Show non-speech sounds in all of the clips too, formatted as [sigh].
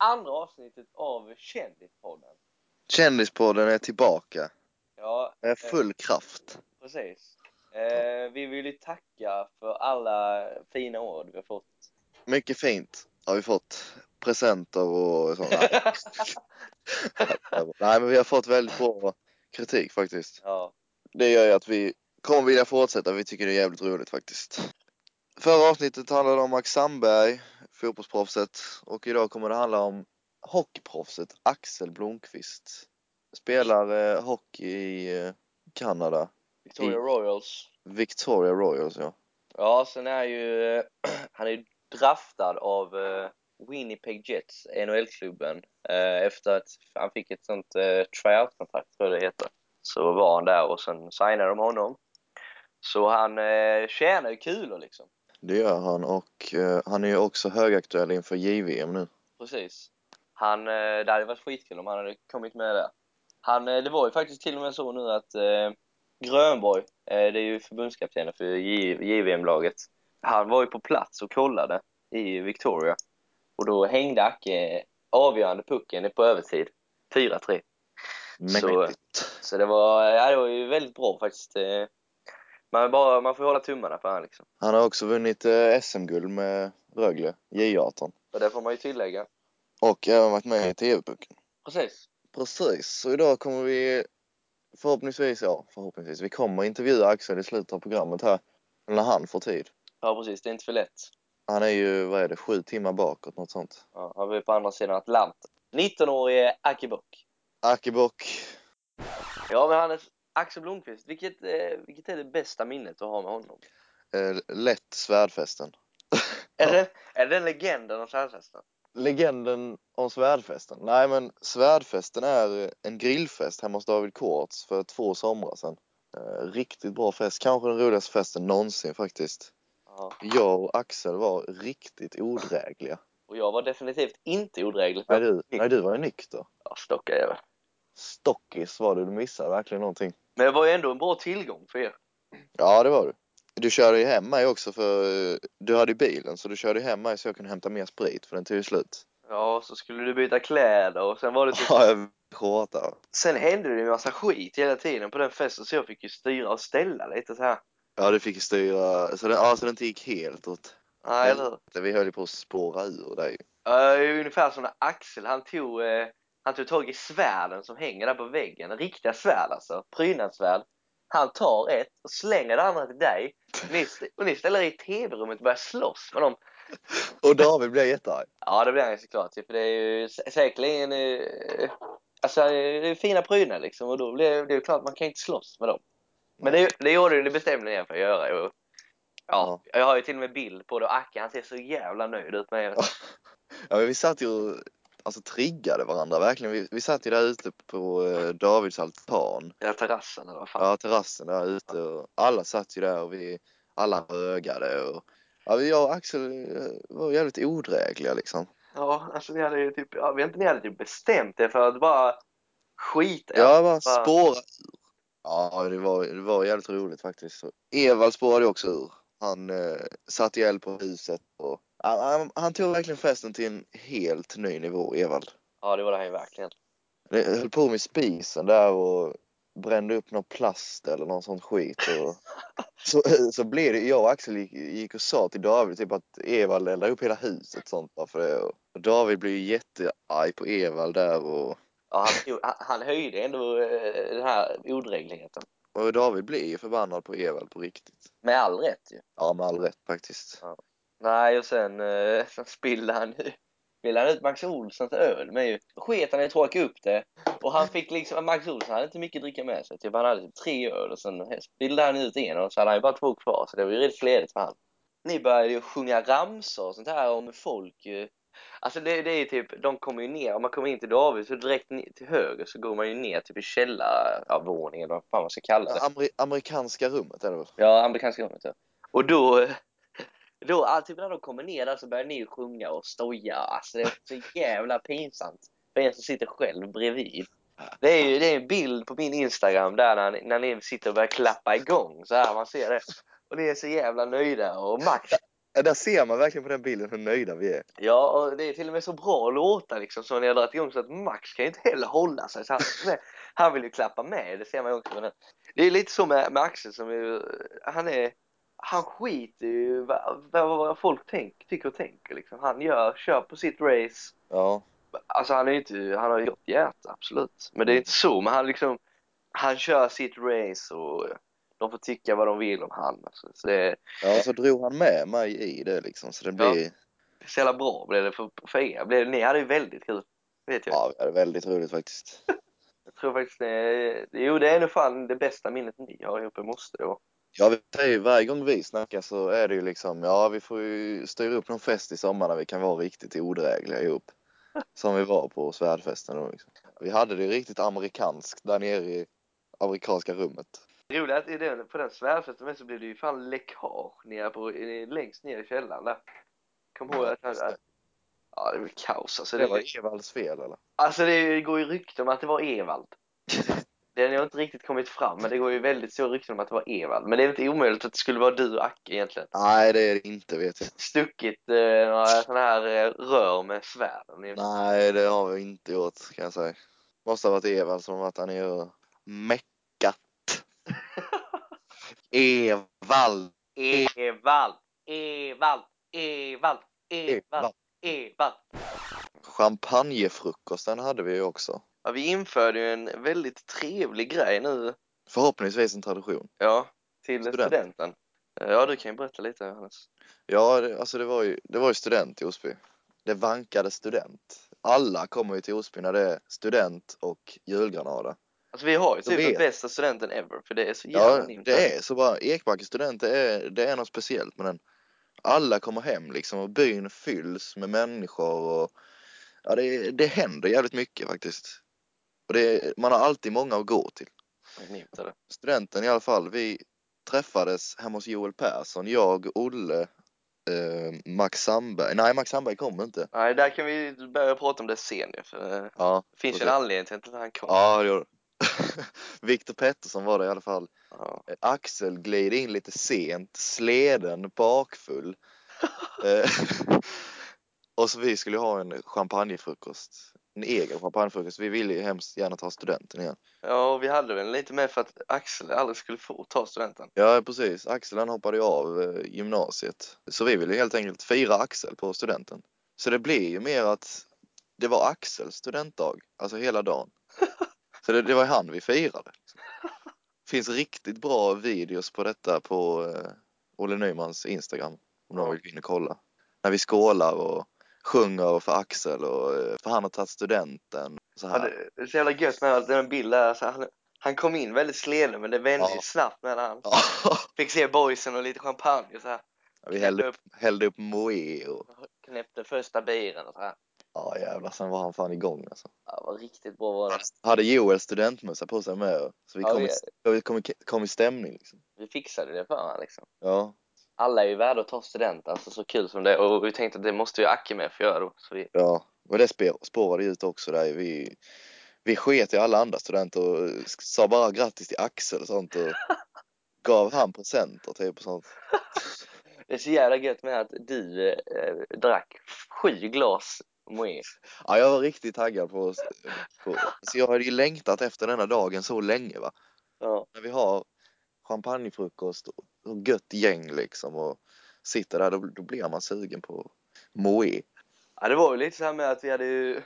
eh, andra avsnittet av Kändispodden. Kändispodden är tillbaka. Ja, Med full kraft. precis. Eh, vi vill ju tacka för alla fina ord vi har fått. Mycket fint har vi fått. Presenter och sånt. [laughs] Nej men vi har fått väldigt bra kritik faktiskt. Ja, Det gör ju att vi kommer vilja fortsätta. Vi tycker det är jävligt roligt faktiskt. Förra avsnittet handlade om Max Sandberg, fotbollsproffset. Och idag kommer det handla om hockeyproffset Axel Blomqvist. Spelar eh, hockey i eh, Kanada. Victoria I- Royals. Victoria Royals ja. Ja, sen är ju eh, [clears throat] han är draftad av eh, Winnipeg Jets, NHL-klubben, eh, efter att han fick ett sånt eh, tryout-kontrakt, tror jag det heter. Så var han där och sen signade de honom. Så han eh, tjänar ju kulor liksom. Det gör han och eh, han är ju också högaktuell inför JVM nu. Precis. Han, eh, det hade varit skitkul om han hade kommit med där. Han, eh, det var ju faktiskt till och med så nu att eh, Grönborg, eh, det är ju förbundskaptenen för JVM-laget, han var ju på plats och kollade i Victoria. Och då hängde Acke avgörande pucken på övertid. 4-3. Mäktigt. Så det var, ja, det var ju väldigt bra faktiskt. Man, bara, man får hålla tummarna för han liksom. Han har också vunnit eh, SM-guld med Rögle, J18. Och det får man ju tillägga. Och även varit med i TV-pucken. Precis. Precis, så idag kommer vi förhoppningsvis, ja förhoppningsvis, vi kommer intervjua Axel i slutet av programmet här. När han får tid. Ja, precis. Det är inte för lätt. Han är ju, vad är det, sju timmar bakåt, något sånt. Ja, han är på andra sidan Atlanten. 19-årige Aki Bock. Akibock, Ja, men Hannes, Axel Blomqvist, vilket, eh, vilket är det bästa minnet du har med honom? eh, lätt svärdfesten. Är, det, [laughs] är det den legenden om Svärdfesten? Legenden om svärdfesten? Nej men svärdfesten är en grillfest hemma hos David Korts för två somrar sedan. Eh, riktigt bra fest, kanske den roligaste festen någonsin faktiskt. Ja. Jag och Axel var riktigt odrägliga. Och jag var definitivt inte odräglig. Nej du, nej, du var ju nykter. Ja, stockajävel. Stockis var du, du missade verkligen någonting. Men det var ju ändå en bra tillgång för er. Ja det var du. Du körde ju hem mig också för du hade ju bilen så du körde hem mig så jag kunde hämta mer sprit för den tog ju slut. Ja, så skulle du byta kläder och sen var det typ... Ja, jag skåtar. Sen hände det ju en massa skit hela tiden på den festen så jag fick ju styra och ställa lite så här. Ja du fick ju styra, så det, ja, så det inte gick helt åt Nej, eller hur? Vi höll ju på att spåra ur dig. Ja, ungefär som när Axel, han tog, eh, han tog tag i svärden som hänger där på väggen. Riktiga svärd alltså. Prydnadssvärd. Han tar ett och slänger det andra till dig. Ni, och ni ställer er i tv-rummet och börjar slåss med dem. Och David blev jättearg. Ja, det blir han såklart. För det är ju sä- säkerligen... Eh, alltså, det är fina prydnader liksom. Och då blir det ju klart, man kan inte slåss med dem. Men det, det gjorde ju, det bestämde er för att göra. Och, ja, jag har ju till och med bild på det. Och Acke, han ser så jävla nöjd ut med Ja, men vi satt ju och alltså, triggade varandra verkligen. Vi, vi satt ju där ute på eh, Davids altan. hela terrassen eller vad fan. Ja, terrassen där ute och alla satt ju där och vi alla rögade och ja, jag och Axel eh, var jävligt odrägliga liksom. Ja, alltså ni hade ju typ, jag vet inte, ni hade typ bestämt er för att bara skita Ja, bara spåra ur. Ja, det var, det var jävligt roligt faktiskt. Evald spårade också ur. Han eh, satte eld på huset och han, han, tog verkligen festen till en helt ny nivå, Evald. Ja, det var det han ju verkligen. Det höll på med spisen där och brände upp någon plast eller någon sån skit. Och så, [laughs] så blev det, jag och Axel gick, gick och sa till David typ att Evald eldade upp hela huset sånt bara för det. Och David blev ju jättearg på Evald där och, Ja, han, han, höjde ändå eh, den här odrägligheten. och David blev ju förbannad på Evald på riktigt. Med all rätt ju. Ja, med all rätt faktiskt. Nej, och sen, eh, [laughs] sen spillde han spillde han ut Max Olssons öl med ju. Sket han i att torka upp det. Och han fick liksom, Max Olsson hade inte mycket att dricka med sig. Typ han hade typ tre öl och sen spillde han ut en och så hade han ju bara två kvar. Så det var ju rätt ledigt för han. Ni började ju sjunga ramsor och sånt här om folk ju. Alltså det, det är typ, de kommer ju ner, om man kommer in till David så direkt ner, till höger så går man ju ner typ i källarvåningen eller vad fan man ska kalla det. Ameri- amerikanska rummet är det väl? Ja, amerikanska rummet ja. Och då, då alltid när de kommer ner där så börjar ni sjunga och stoja. Alltså det är så jävla pinsamt för en som sitter själv bredvid. Det är ju det är en bild på min Instagram där när, när ni sitter och börjar klappa igång så här man ser det. Och ni är så jävla nöjda och Max, Ja, Där ser man verkligen på den bilden hur nöjda vi är. Ja, och det är till och med så bra låtar liksom som ni har dragit igång så att Max kan ju inte heller hålla sig. Så han, han vill ju klappa med, det ser man ju också. Det är lite så med, med Axel som är, han är, han skiter ju vad, vad, folk tänk, tycker och tänker liksom. Han gör, kör på sitt race. Ja, Alltså han är inte, han har ju gott hjärta, absolut. Men det är inte så, men han liksom, han kör sitt race och de får tycka vad de vill om han. Alltså. Så det ja så drog han med mig i det liksom. Så det Ja. blir, så jävla bra blev det för, för er. Blev det, ni hade ju väldigt kul, vet jag. ja, det är väldigt roligt faktiskt. [laughs] Jag tror faktiskt det, jo det är nog fan det bästa minnet ni har ihop, måste det vara. Ja, vi säger ju varje gång vi snackar så är det ju liksom, ja vi får ju styra upp någon fest i sommar där vi kan vara riktigt odrägliga ihop. Som vi var på svärdfesten då liksom. Vi hade det riktigt amerikanskt där nere i amerikanska rummet. Det roliga är att den, på den svärdfesten med så blev det ju fan läckage nere på, längst ner i källaren där. Kom ihåg att det. ja det var kaos alltså. Det Det, var Evalds fel eller? alltså det går ju rykten om att det var Evald. Den har inte riktigt kommit fram, men det går ju väldigt stora rykten om att det var Evald. Men det är inte omöjligt att det skulle vara du och Acke egentligen. Nej, det är det inte vet jag. Stuckit eh, några sådana här eh, rör med svärden. Nej, det har vi inte gjort kan jag säga. Måste ha varit Evald som varit där nere och meckat. [laughs] Evald! Evald! Evald! Evald! Evald! Evald! Champagnefrukosten hade vi ju också. Ja, vi införde ju en väldigt trevlig grej nu, Förhoppningsvis en tradition. ja, till Student. studenten. Ja, du kan ju berätta lite Johannes. Ja, det, alltså det var ju, det var ju student i Osby. Det vankade student. Alla kommer ju till Osby när det är student och julgranada. Alltså vi har ju typ den bästa studenten ever, för det är så jävla Ja, det är så bara. Ekbacka student, det är, det är något speciellt med den. Alla kommer hem liksom och byn fylls med människor och ja, det, det händer jävligt mycket faktiskt. Och det, man har alltid många att gå till. Studenten i alla fall, vi träffades hemma hos Joel Persson, jag, Olle, eh, Max Sandberg. Nej, Max Sandberg kom inte. Nej, där kan vi börja prata om det sen för eh, Ja, det finns ju en anledning till att han kom. Ja, det det. [laughs] Viktor Pettersson var det i alla fall. Ja. Eh, Axel gled in lite sent, sleden bakfull. [laughs] Eh, [laughs] och så vi skulle ha en champagnefrukost. En egen champagnefrukost. Vi ville ju hemskt gärna ta studenten igen. ja, och vi hade väl lite med för att Axel aldrig skulle få ta studenten. Ja, precis. Axel han hoppade ju av eh, gymnasiet. Så vi ville helt enkelt fira Axel på studenten. Så det blev ju mer att det var Axels studentdag, alltså hela dagen. [laughs] Så det, det var han vi firade. Finns riktigt bra videos på detta på eh, Olle Nymans Instagram om någon vill gå in och kolla. När vi skålar och sjunger för Axel och eh, för han har tagit studenten. Så Ja, här. det det är så jävla gött med att den bilden, alltså, han, han kom in väldigt sleden men det vände Ja. snabbt när han Ja, [laughs] fick se boysen och lite champagne och så här. vi hällde upp, hällde upp moe och Knäppte första biren och så här. ja jävlar sen var han fan igång alltså. Ja, var riktigt bra var det. hade Joel studentmössa på sig med så vi Ja, kom, vi- i, vi kom, i, kom i stämning liksom. Vi fixade det för honom liksom. Ja, Alla är ju värda att ta student, alltså så kul som det är. Och vi tänkte att det måste ju Acke med för att göra då. Vi, ja. Och det spår, spårade ut också där. Vi, vi sket i alla andra studenter och sa bara grattis till Axel och sånt och [laughs] gav han presenter typ och sånt. det är så jävla gött med att du eh, drack sju glas Moët. Ja, jag var riktigt taggad på, på så jag hade ju längtat efter denna dagen så länge va. Ja. När vi har champagnefrukost och, gött gäng liksom och sitter där då, då blir man sugen på moe. ja, det var ju lite så här med att vi hade ju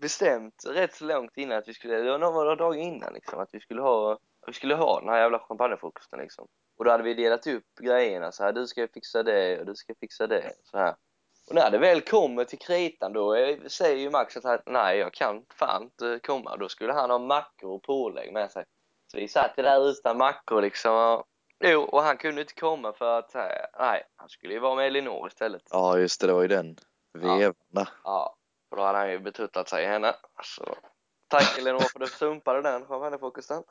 bestämt rätt så långt innan att vi skulle, det var några dagar innan liksom, att vi skulle ha, att vi skulle ha den här jävla champagnefrukosten liksom. Och då hade vi delat upp grejerna så här, du ska fixa det och du ska fixa det, så här. Och när det väl kommer till kritan då säger ju Max att nej jag kan fan inte komma. Då skulle han ha mackor och pålägg med sig. Så vi satt ju där utan mackor liksom. Och, jo, och han kunde inte komma för att, nej, han skulle ju vara med Elinor istället. Ja just det, det var ju den vevan där. Ja, för då hade han ju betuttat sig i henne. Så tack Elinor för att du sumpade den champagnefokusen.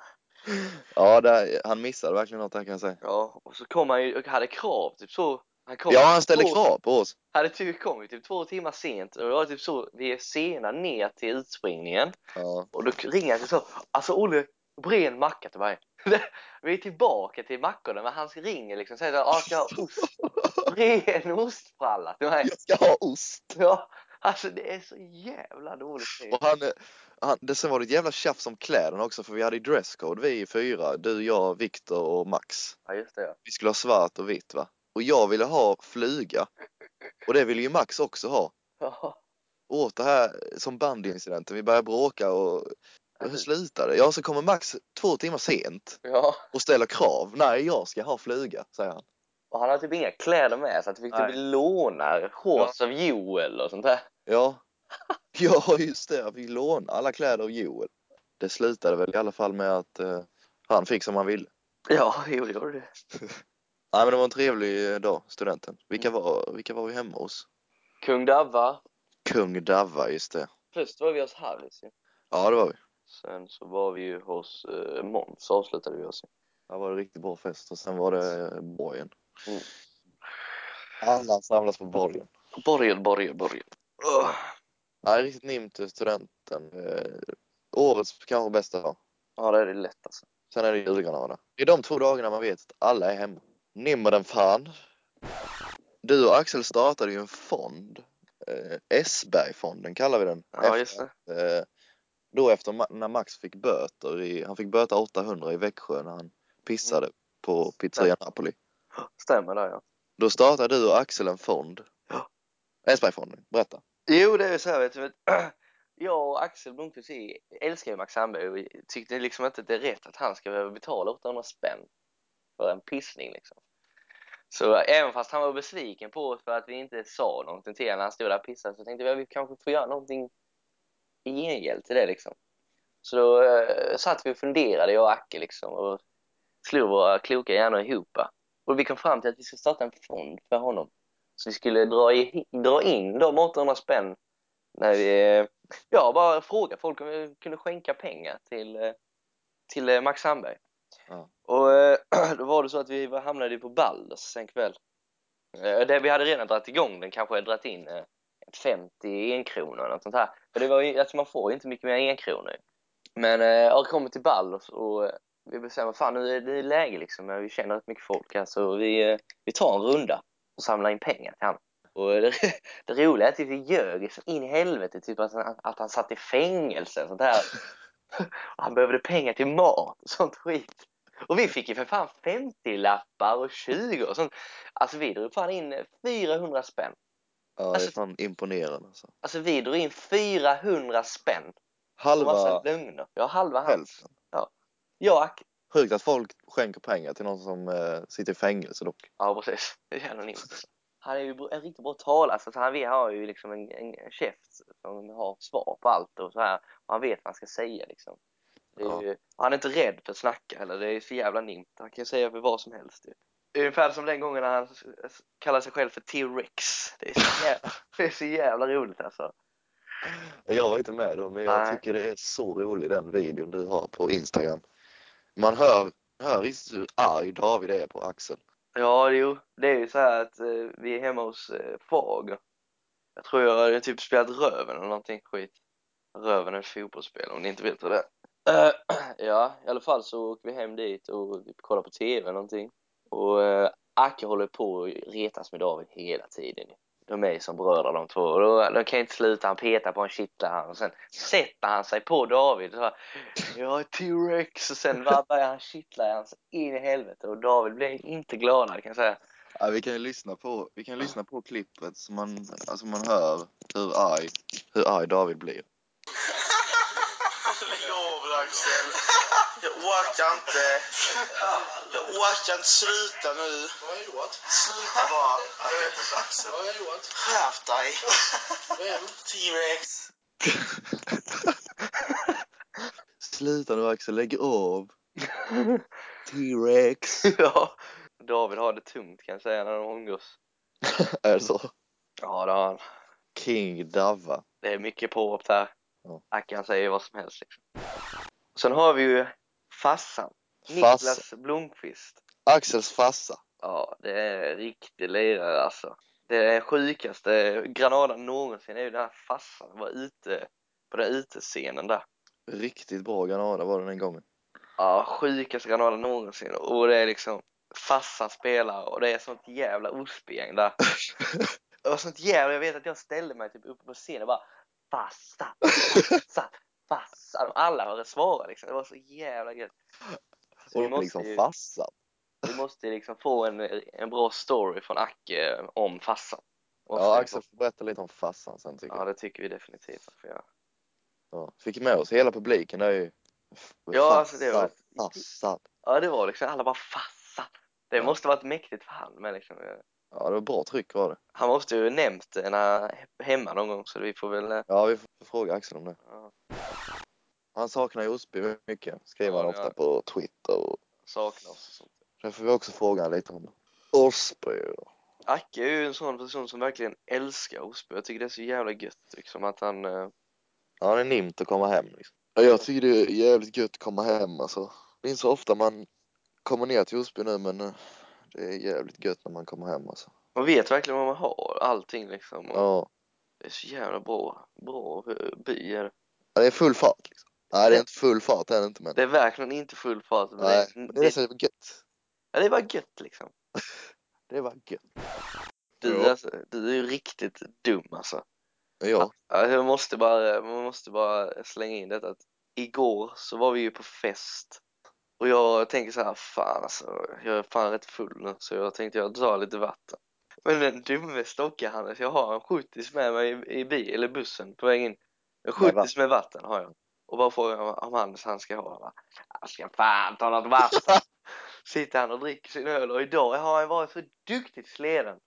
Ja, där, han missade verkligen något där kan jag säga. Ja, och så kom han ju och hade krav, typ så. Han kom Ja, han ställde två- krav på oss. Hade typ kommit typ två timmar sent och det var typ så, vi är sena ner till utspringningen Ja, och då ringer han så, alltså Olle, bre en macka till mig. [laughs] Vi är tillbaka till mackorna, men han ringer liksom och säger att jag ska ha ost. [laughs] Ren ostfralla till mig. Jag ska ha ost! Ja, alltså det är så jävla dåligt. Och han, han, det sen var det ett jävla tjafs om kläderna också för vi hade ju dresscode vi fyra, du, jag, Viktor och Max. Ja, just det ja. Vi skulle ha svart och vitt va? Och jag ville ha flyga. Och det ville ju Max också ha. Ja, Och åt det här som bandyincidenten, vi började bråka och hur slutade det? Ja, så kommer Max två timmar sent ja. och ställer krav. Nej, jag ska ha flyga, säger han. Och han har typ inga kläder med så att vi fick typ låna shorts av Joel och sånt där. Ja, [laughs] ja just det, jag fick låna alla kläder av Joel. Det slutade väl i alla fall med att eh, han fick som han ville. Ja, jo det gjorde det. [laughs] Nej men det var en trevlig dag, studenten. Vilka var, vilka var vi hemma hos? Kung Davva. Kung Davva, just det. Först var vi hos Harris ju. Ja, det var vi. Sen så var vi ju hos uh, Måns, avslutade vi oss. Det var en riktigt bra fest och sen var det eh, borgen. Mm. Alla samlas på borgen. Borgen, borgen, borgen. Ugh. Nej, riktigt nimt studenten. Eh, årets kanske bästa dag. Ja, det är det lätt alltså. Sen är det julgranada. Det är de två dagarna man vet att alla är hemma. Nimmer den fan. Du och Axel startade ju en fond. Eh, S-bergfonden kallar vi den. Ja, just det. Eh, då efter när Max fick böter, i, han fick böta 800 i Växjö när han pissade på pizzeria Napoli. Stämmer det ja. Då startade du och Axel en fond. Ja. S-bergfonden, berätta. Jo, det är så här vet du. [clears throat] Jag och Axel Blomqvist vi älskar ju Max Sandberg och tyckte liksom inte att det är rätt att han ska behöva betala 800 spänn för en pissning liksom. Så även fast han var besviken på oss för att vi inte sa någonting till honom när han stod där och pissade så tänkte vi att vi kanske får göra någonting i gengäld till det liksom. Så då eh, satt vi och funderade, jag och Acke liksom och slog våra kloka hjärnor ihop. Och vi kom fram till att vi ska starta en fond för honom. Så vi skulle dra, i, dra in de 800 spänn när vi, eh, ja bara fråga folk om vi kunde skänka pengar till, eh, till eh, Max Sandberg. Ja. Och [clears throat] då var det så att vi hamnade på Balders en kväll. Det vi hade redan dragit igång den, kanske dragit in 50 enkronor eller något sånt här. För det var ju, alltså man får ju inte mycket mer enkronor. Men eh, jag kommer till ball och och vi bestämmer, fan nu är det läge liksom, vi känner rätt mycket folk här så vi, eh, vi tar en runda och samlar in pengar till honom. Och det, [laughs] det roliga är att vi ljög så in i helvete, typ att han, att han satt i fängelse och sånt här. [laughs] Han behövde pengar till mat och sånt skit. Och vi fick ju för fan 50-lappar och 20 och sånt. Alltså vi drog fan in 400 spänn. Ja, det är Alltså- fan imponerande alltså. Alltså vi drog in 400 spänn Halva lögner. Ja, halva hälften. Jag och Acke. Sjukt att folk skänker pengar till någon som eh, sitter i fängelse dock. Ja, precis. [laughs] Det är jävla. Han är ju en riktigt bra talare. Så att han vi har ju liksom en, en käft som har svar på allt och så här. Och han vet vad han ska säga liksom. Är Ja. ju, han är inte rädd för att snacka eller det är så jävla nimt. Han kan säga för vad som helst. Ju. Ungefär som den gången när han kallar sig själv för T-Rex. Det är så [laughs] jävla, [laughs] det är så jävla roligt alltså. Jag var inte med då, men jag Nej. tycker det är så rolig den videon du har på Instagram. Man hör, hör riktigt hur arg David är på Axel. Ja, jo. Det är ju så här att eh, vi är hemma hos eh, Fager. Jag tror jag har typ spelat Röven eller någonting skit. Röven är ett fotbollsspel om ni inte vet vad det är. Eh, [clears throat] ja, i alla fall så åker vi hem dit och vi kollar på TV eller någonting. Och uh, Acke håller på att retas med David hela tiden. De är som bröder de två. Och då, de kan inte sluta. Han petar på en kittlar han och sen sätter han sig på David. Och så, jag är T-Rex och sen bara börjar han kittla han så in i helvete. Och David blir inte gladare kan jag säga. Ja, vi kan ju lyssna på, vi kan lyssna på klippet så man, alltså man hör hur arg, hur arg David blir. Lägg av Axel. Jag orkar inte. Jag orkar inte. Sluta nu. Vad har jag gjort? Sluta bara. Vad har jag gjort? Skärp dig. Vem? T-Rex. Sluta nu Axel, lägg av! T-Rex! ja, David har det tungt kan jag säga när de umgås. [laughs] är det så? Ja, det har han. King Davva. Det är mycket påhopp där. Ja. Ackan säger vad som helst liksom. Sen har vi ju Fassan. Fassa. Niklas Blomqvist. Axels farsa. Ja, det är en riktig lirare alltså. Det är sjukaste Granadan någonsin är ju den här Fassan var ute på den utescenen där. Riktigt bra Granada var det den gången. Ja, sjukaste kanalen någonsin. Och det är liksom farsan spelar och det är sånt jävla Osby-gäng där. [laughs] Var sånt jävla, jag vet att jag ställde mig typ uppe på scenen och bara farsan, farsan, [laughs] farsan. Och alla hörde svara liksom. Det var så jävla gött. Så vi Och måste liksom ju- farsan. Vi måste liksom få en, en bra story från Acke om farsan. Ja, Axel få. får berätta lite om farsan sen tycker Ja, jag. det tycker vi definitivt att vi gör. Ja. Fick med oss hela publiken där ju. Ja, alltså det var... Farsan. Ja, det var liksom, alla bara farsan. Det Ja. måste varit mäktigt för han med liksom. Ja, det var bra tryck var det. Han måste ju nämnt när, hemma någon gång så vi får väl... eh, Ja, vi får fråga Axel om det. Ja, Han saknar ju Osby mycket. Skriver Ja, han ofta gör på Twitter. Och saknar oss och sånt. det får vi också fråga lite om. Osby. Acke är ju en sån person som verkligen älskar Osby. Jag tycker det är så jävla gött liksom att han... eh, Ja, han är nimt att komma hem liksom. Ja, jag tycker det är jävligt gött att komma hem alltså. Det är inte så ofta man kommer ner till Osby nu men eh, det är jävligt gött när man kommer hem alltså. Man vet verkligen vad man har, allting liksom. Ja, Det är så jävla bra, bra eh, by är det. Ja, det är full fart liksom. Nej, det är inte full fart är det inte men. Det är verkligen inte full fart. Men Nej, det, men det det, är så gött. ja, det är bara gött liksom. [laughs] Det var gött. Du, alltså, du är ju riktigt dum alltså. Ja, Ja, jag måste bara, man måste bara slänga in detta att igår så var vi ju på fest och jag tänker så här, fan alltså, jag är fan rätt full nu så jag tänkte jag drar lite vatten. Men den dumme stockar Hannes, jag har en 70 med mig i, i bil, eller bussen på väg in. En Med 70 vatten. med vatten har jag. Och bara frågar om, om Hannes han ska ha. Han bara, Jag ska fan ta något vatten. [laughs] Sitter han och dricker sin öl och idag har han varit så duktigt sleden.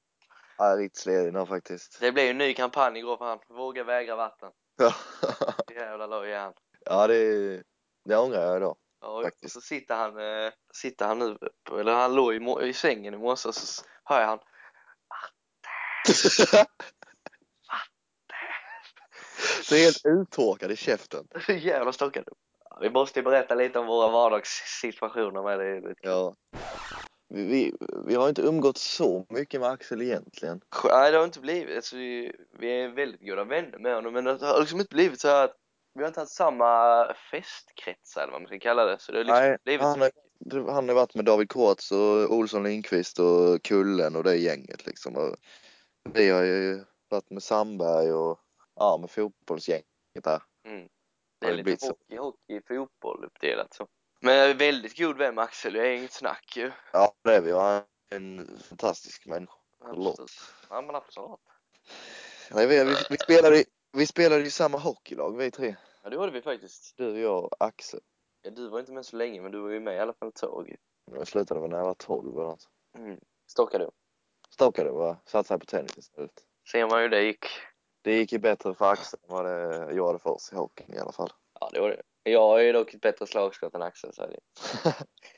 är riktigt sledig nu faktiskt. Det blev en ny kampanj igår för han, våga vägra vatten. Ja, Jävla loj är han. ja det, det ångrar jag idag. Ja, och Faktiskt. så sitter han, eh, sitter han nu, eller han låg i, i sängen i morse och så hör jag han [laughs] Så helt uttorkad i käften. [laughs] så jävla stockad. Ja, Vi måste ju berätta lite om våra vardagssituationer med det. Ja. Vi, vi, vi har inte umgått så mycket med Axel egentligen. Nej, det har inte blivit, alltså, vi, vi är väldigt goda vänner med honom men det har liksom inte blivit så att vi har inte haft samma festkretsar eller vad man ska kalla det. Så det har liksom Nej, blivit han så har, han har varit med David Kortz och Olsson Lindqvist och Kullen och det gänget liksom. Och vi har ju varit med Sandberg och ja, med fotbollsgänget där. Mm. Det är det lite blivit så. hockey, hockey, fotboll uppdelat så. Men jag är väldigt god vän med Axel, det är inget snack ju. Ja, det är vi. Han är en fantastisk människa. Absolut. Ja men absolut. Nej, vi, vi, vi, spelade, i- vi spelade i samma hockeylag vi tre. Ja det gjorde vi faktiskt. Du, jag och Axel. Ja, du var inte med så länge men du var ju med i alla fall ett tag. Jag slutade väl när jag var 12 eller något. Mm. Stockade du. Stalkade och satsade på tennis istället. Ser man hur det gick. Det gick ju bättre för Axel än vad det gjorde för oss i hockeyn i alla fall. Ja det var det. Jag är ju dock ett bättre slagskott än Axel så det.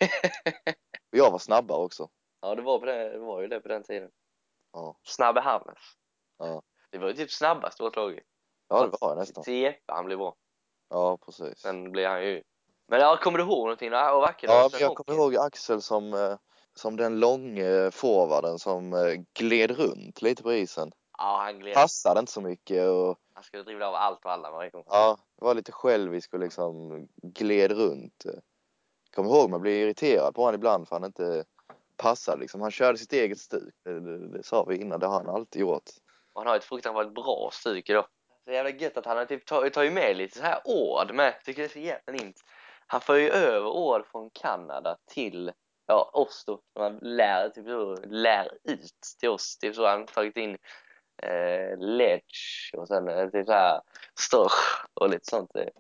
[laughs] Jag var snabbare också. Ja det var, på det, det var ju det på den tiden. Ja. Snabbe Hannes. Ja. Det var ju typ snabbast vårt lag. Ja, det var nästan. Jeppe han blev bra. Ja, precis. Sen blev han ju... Men ja, kommer du ihåg någonting av Acke? då? Ja, men jag kommer ihåg Axel som, eh, som den långe forwarden som eh, gled runt lite på isen. Ja, han gled. Passade inte så mycket och Han skulle dribbla av allt och alla varje gång. ja, var lite självisk och liksom gled runt. Kommer ihåg man blev irriterad på honom ibland för han inte passade liksom. Han körde sitt eget stuk. Det, det, det sa vi innan, det har han alltid gjort. Och han har ett fruktansvärt bra stuk idag. Så jävla gött att han har typ tar, tar ju med lite så här ord med. Tycker det är så jävla nint. Han för ju över ord från Kanada till ja, oss då. Som han lär, typ lär ut till oss. Typ så han tagit in eh, ledge och sen eh, typ så här störch och lite sånt. Det är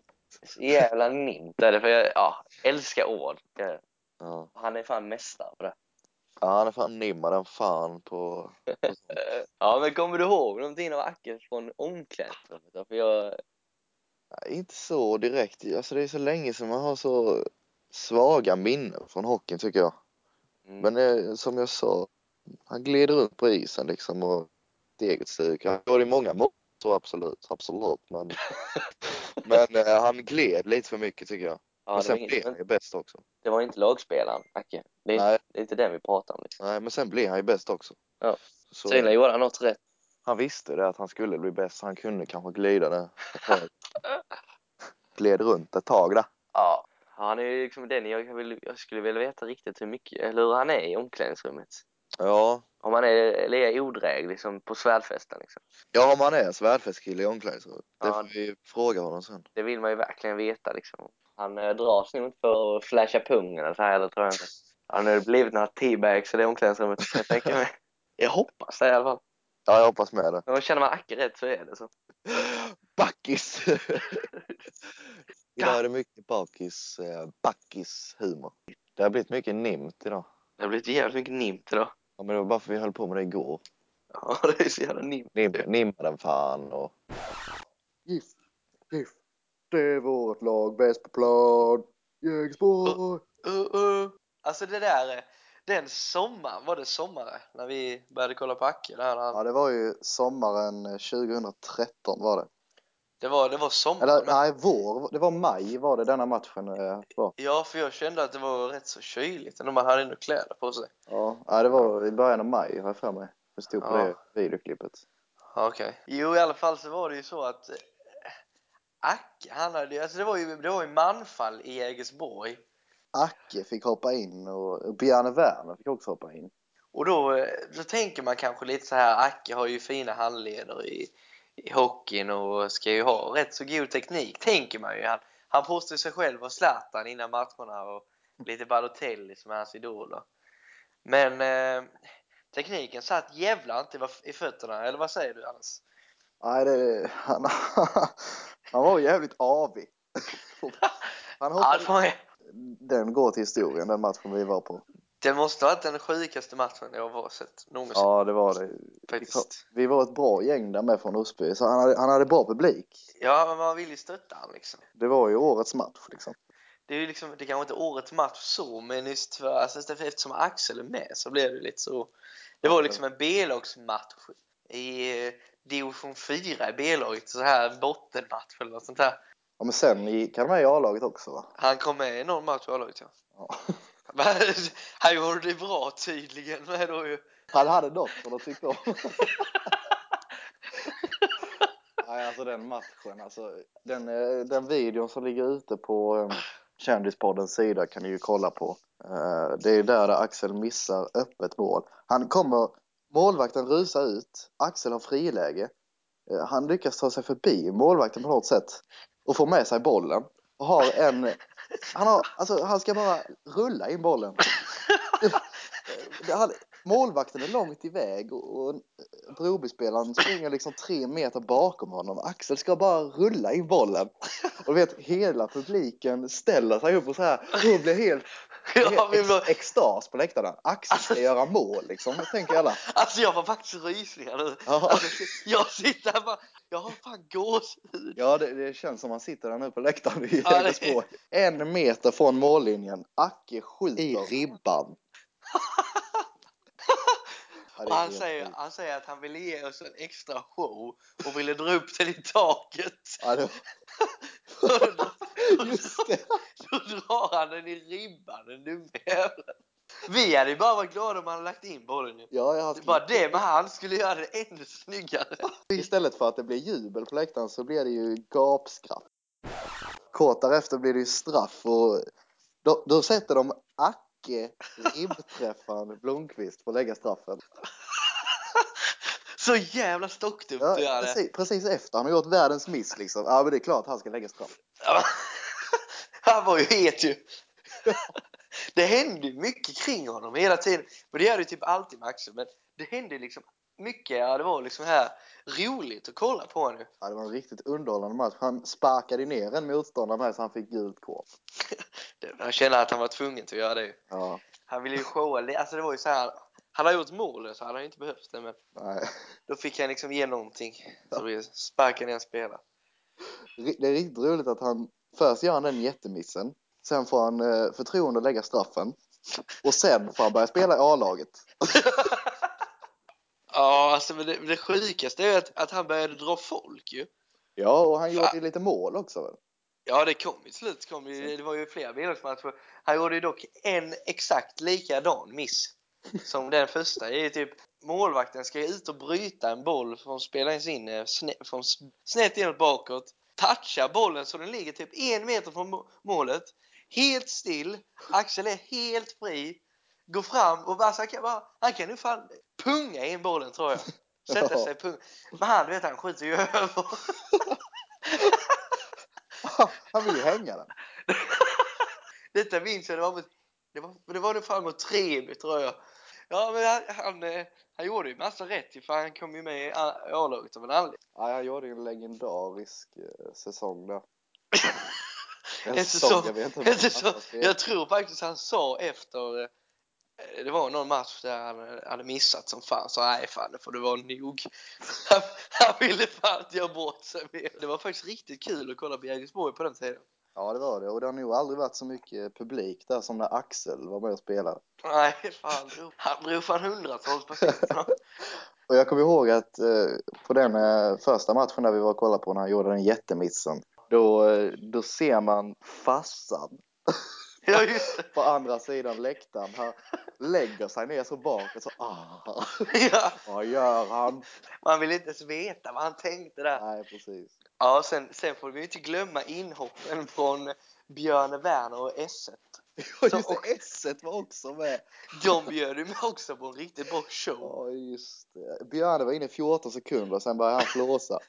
så jävla nint är det. För jag ja, älskar ord. Jag- Ja. Han är fan mästare på det. Ja, han är fan nimma den fan på... Eh, [laughs] Ja, men kommer du ihåg någonting av Acke från omklädningsrummet? För jag, Nej, inte så direkt. Alltså det är så länge sedan man har så svaga minnen från hockeyn tycker jag. mm, Men eh, som jag sa, han glider runt på isen liksom och eget stuk. Han gjorde många mål, så absolut, absolut. Men, [laughs] men eh, han gled lite för mycket tycker jag. Ja, men sen blev han ju bäst också. det var inte lagspelaren, Acke. Det är, Nej, det är inte den vi pratar om. Liksom. nej, men sen blev han ju bäst också. Ja. Så, Tydligen gjorde han något rätt. han visste det att han skulle bli bäst. Han kunde kanske glida där. [laughs] Gled runt ett tag där. Ja, Han är ju liksom den jag, vill, jag skulle vilja veta riktigt hur mycket, eller hur han är i omklädningsrummet. Ja, Om han är, eller är odräglig som på svärdfesten liksom. ja om han är svärdfestkille i omklädningsrummet. Det Ja. får vi fråga honom sen. Det vill man ju verkligen veta liksom. Han eh, dras nog inte för att flasha pungen eller så här, eller tror jag inte. Han har blivit några teabags i det omklädningsrummet, jag tänka mig. [laughs] Jag hoppas det i alla fall. Ja, jag hoppas med det. Men känner man Acke rätt så är det så. [gasps] Backis! [laughs] idag är det mycket bakis, eh, backis-humor. Det har blivit mycket nimt idag. Det har blivit jävligt mycket nimt idag. Ja, men det var bara för vi höll på med det igår. Ja, [laughs] det är så jävla nimt. Nim, nimma den fan och... GIF, GIF, det är vårt lag, bäst på plan. Jägersborg. Uh, uh. Alltså det där, eh, den sommaren, var det sommaren när vi började kolla på Acke? Där han, Ja, det var ju sommaren eh, 2013 var det. det, var, det var sommaren. Eller men- nej, vår. Det var maj var det denna matchen eh, var. Ja, för jag kände att det var rätt så kyligt ändå. Man hade ändå kläder på sig. Ja, nej, det var i början av maj har jag för mig. Det stod på Ja. det videoklippet. Okej. Jo, i alla fall så var det ju så att eh, Acke, han hade, alltså det var ju, det var ju manfall i Jägersborg. Acke fick hoppa in och Bjarne Werner fick också hoppa in. Och då, eh, då tänker man kanske lite så här, Acke har ju fina handleder i, i hockeyn och ska ju ha rätt så god teknik, tänker man ju. Han, han påstår sig själv vara Zlatan innan matcherna och lite Balotelli som är hans idoler. Men eh, tekniken satt jävla inte i fötterna, eller vad säger du Anders? Nej, det, han, [laughs] han var jävligt avig. [laughs] Han hoppade, den går till historien, den matchen vi var på. det måste ha varit den sjukaste matchen jag har sett någonsin Ja, det var det. Faktiskt. vi var ett bra gäng där med från Osby, så han hade, han hade bra publik. Ja, men man vill ju stötta han liksom. Det var ju årets match liksom. Det är ju liksom, det kanske inte är årets match så, men just för, alltså, eftersom Axel är med så blev det lite så. Det var liksom en B-lagsmatch i division 4 i B-laget, så här bottenmatch eller något sånt här. Ja, men sen gick han med i A-laget också va? Han kom med i någon match i A-laget ja. Ja. [laughs] Han gjorde det bra tydligen med då ju. Han hade något som de tyckte [laughs] om. Nej, alltså den matchen, alltså den, eh, den videon som ligger ute på eh, Kändispoddens sida kan ni ju kolla på. Eh, Det är där, där Axel missar öppet mål. Han kommer, målvakten rusar ut, Axel har friläge. Eh, Han lyckas ta sig förbi målvakten på något sätt och får med sig bollen. Och har en, han, har, alltså, han ska bara rulla in bollen. [laughs] målvakten är långt iväg och, och Brobyspelaren springer liksom tre meter bakom honom. Axel ska bara rulla in bollen. Och du vet, hela publiken ställer sig upp och så här, och blir helt, Ja, ex, extas på läktarna. Axel ska göra mål liksom, tänker alla. alltså jag var faktiskt rysningar nu. Ja, Alltså, jag sitter här bara, jag har fan gåshud. ja det, det känns som man sitter där nu på läktaren i Ja, det-. En meter från mållinjen. Acke skjuter i ribban. [laughs] Och han säger, han säger att han ville ge oss en extra show och ville dra upp den i taket. Ja, det, [laughs] just det. Då drar han den i ribban, den dumme jäveln. Vi hade ju bara varit glada om han hade lagt in bollen ju. Ja, jag Det bara det med han skulle göra det ännu snyggare. Istället för att det blir jubel på läktaren så blir det ju gapskratt. Kort därefter blir det ju straff och då, då sätter de Acke, ribbträffaren Blomqvist på att lägga straffen. [laughs] Så jävla stockdumt Ja, att göra det. precis, precis efter han har gjort världens miss liksom. Ja men det är klart han ska lägga straff. [laughs] Han var ju het ju. [laughs] Det hände ju mycket kring honom hela tiden. Men det gör det ju typ alltid med Axel. Men det hände liksom mycket. Ja, det var liksom här roligt att kolla på honom. Ja, det var en riktigt underhållande match. Han sparkade ner en motståndare med så han fick gult kort. [laughs] Han kände att han var tvungen att göra det. Ja, Han ville ju showa. Alltså det var ju så här. Han har gjort målet så han ju inte behövt det. Men nej. då fick han liksom ge någonting. Så vi sparkade ner en spelare. Det är riktigt roligt att han först gör han den jättemissen. Sen får han eh, förtroende att lägga straffen. Och sen får han börja spela i A-laget. [laughs] Ja, alltså men det, det sjukaste är ju att, att han började dra folk ju. Ja, och han gjorde ju lite mål också väl? Ja, det kom ju till slut. Kom ju, det var ju flera bidragsmatcher. Han gjorde ju dock en exakt likadan miss som den första. Det är ju typ målvakten ska ju ut och bryta en boll från spelaren sin eh, snä, från snett inåt bakåt. Toucha bollen så den ligger typ en meter från må- målet. helt still. Axel är helt fri. Går fram och bara, han kan bara, han kan nu fan punga in bollen tror jag. Sätta sig pung. Men han, vet, han skjuter ju [laughs] över. [laughs] Han vill ju hänga den. [laughs] Detta minns jag, det var mot, det var, det var nog fan mot Treby tror jag. Ja, men han, han, eh, han gjorde ju massa rätt ju, för han kom ju med i A-laget av en anledning. Ja, han gjorde ju en legendarisk eh, säsong där. En säsong, jag vet inte en säsong. Jag tror faktiskt han sa efter, eh, det var någon match där han hade missat som fan, så nej fan det får det vara nog. [laughs] Han, han ville fan inte göra bort sig mer. Det var faktiskt riktigt kul att kolla på Jägersborg på den tiden. Ja, det var det. Och det har nog aldrig varit så mycket publik där som när Axel var med och spelade. Nej, fan, han drog fan hundratals personer. [laughs] Och jag kommer ihåg att eh, på den eh, första matchen där vi var och kollade på när han gjorde den jättemissen. Då, eh, då ser man fassan [laughs] Ja, just på andra sidan läktaren. Han lägger sig ner så bak och så ah, Ja, vad gör han? man vill inte ens veta vad han tänkte där. Nej, precis. Ja, sen, sen får vi inte glömma inhoppen från Björne Werner och S1. Ja, just det. S var också med. De bjöd ju med också på en riktigt bra show. Ja, just det. Björne var inne i 14 sekunder och sen började han flåsa. [laughs]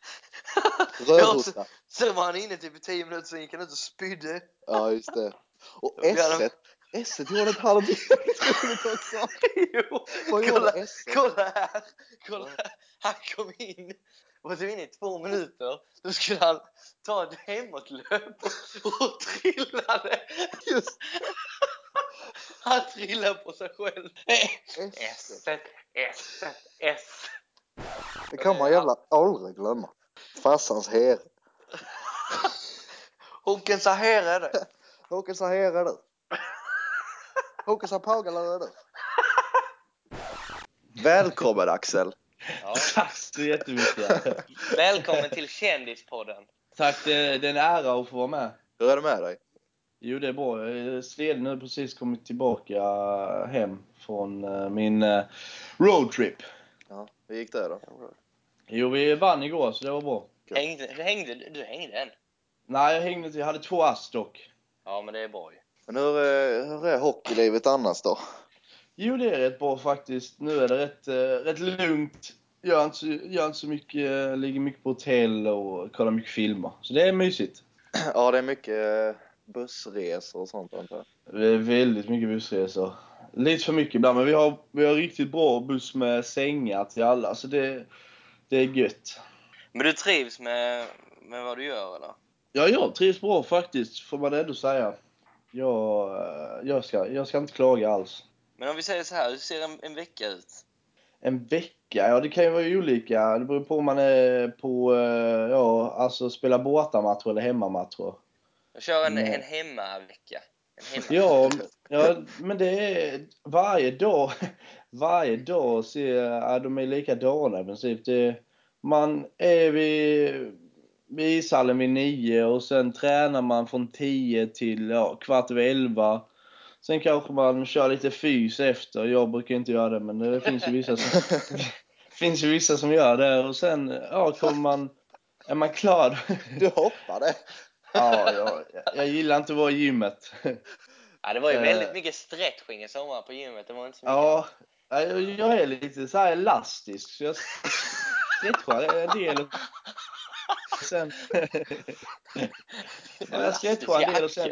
Ja, så, Rödhota. sen var han inne typ i 10 minuter, sen gick han ut och spydde. Ja, just det. Och S1, S1 gjorde ett halvt roligt också. Jo, Vad kolla, gjorde S1? kolla här! Kolla här! Han kom in, var typ inne i två minuter. Då skulle han ta ett hemåtlöp och trillade. Just Han trillade på sig själv. S1. S1, S1, S. Det kan man jävla aldrig glömma. Farsans here. Håkan Sahera är det. Håkan sa here du. Håkan sa Pagala är du. Välkommen Axel. Ja. Tack så jättemycket. Välkommen till Kändispodden. Tack, det, det är en ära att få vara med. Hur är det med dig? Jo, det är bra. Jag är Sweden nu precis kommit tillbaka hem från eh, min eh, roadtrip. Ja, hur gick det då? Jo, vi vann igår så det var bra. Hängde, hängde du? Du hängde än? Nej, jag hängde inte. Jag hade två ass dock. Ja, men det är bra ju. Men hur är, hur är hockeylivet annars då? Jo, det är rätt bra faktiskt. Nu är det rätt, eh, rätt lugnt. Gör inte, så- gör inte så mycket, eh, ligger mycket på hotell och kollar mycket filmer. Så det är mysigt. [clears throat] Ja, det är mycket eh, bussresor och sånt antar jag. Det är väldigt mycket bussresor. Lite för mycket ibland, men vi har, vi har riktigt bra buss med sängar till alla, så det, det är gött. Men du trivs med, med vad du gör eller? Ja, jag trivs bra faktiskt, får man ändå säga. Jag, eh, jag, ska, jag ska inte klaga alls. Men om vi säger så här, hur ser en, en vecka ut? En vecka? Ja, det kan ju vara olika. Det beror på om man är på, eh, ja, alltså spela bortamatcher eller hemmamatcher. Jag kör en, Nej. en hemmavecka. En hemma. Ja, ja, men det är varje dag, [laughs] varje dag ser ja, de är likadana i princip. Det, man är vid ishallen vid nio och sen tränar man från tio till ja, kvart över elva. Sen kanske man kör lite fys efter. Jag brukar inte göra det, men det finns ju vissa som, [laughs] finns ju vissa som gör det. Och sen ja, kommer man, är man klar. Du hoppade! Ja, jag, jag gillar inte att vara i gymmet. Ja, det var ju Eh. väldigt mycket stretching i sommar på gymmet. Det var inte så mycket. Ja, jag jag är lite så här elastisk så jag stretchar en del. Och Sen... [laughs] Ja, jag stretchar en del och sen...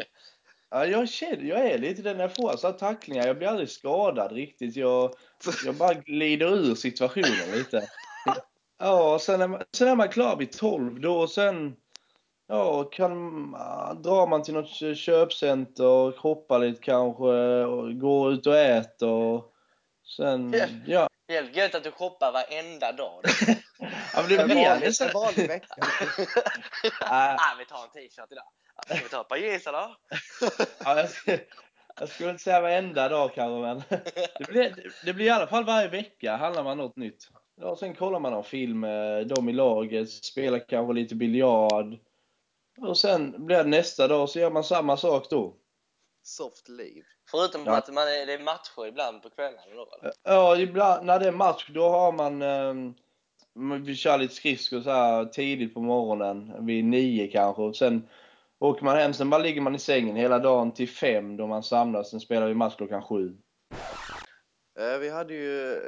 Ja, jag känner, jag är lite den när jag får så tacklingar. Jag blir aldrig skadad riktigt. Jag, jag bara glider ur situationen lite. Ja, och sen är man, sen är man klar vid 12 då och sen ja, kan, drar man till något köpcenter, shoppar lite kanske och går ut och äter. Och sen, Ja. Helt gött att du shoppar varenda dag. [laughs] ja men det En blir vanlig, nästan... en vanlig vecka. [laughs] Ah, [laughs] vi tar en t-shirt idag. Ska vi ta ett par jeans eller? Ja, jag, sk- jag skulle inte säga varenda dag kanske, men det blir, det blir i alla fall varje vecka handlar man något nytt. Ja, sen kollar man någon film, eh, de i laget, spelar kanske lite biljard. Och sen blir det nästa dag så gör man samma sak då. Soft liv. Förutom Ja. att man är, det är matcher ibland på kvällarna då eller? Ja, ibland när det är match då har man, eh, vi kör lite skridskor så här tidigt på morgonen, vid nio kanske. Och sen åker man hem, sen bara ligger man i sängen hela dagen till fem då man samlas. Sen spelar vi match klockan sju. Eh, Vi hade ju,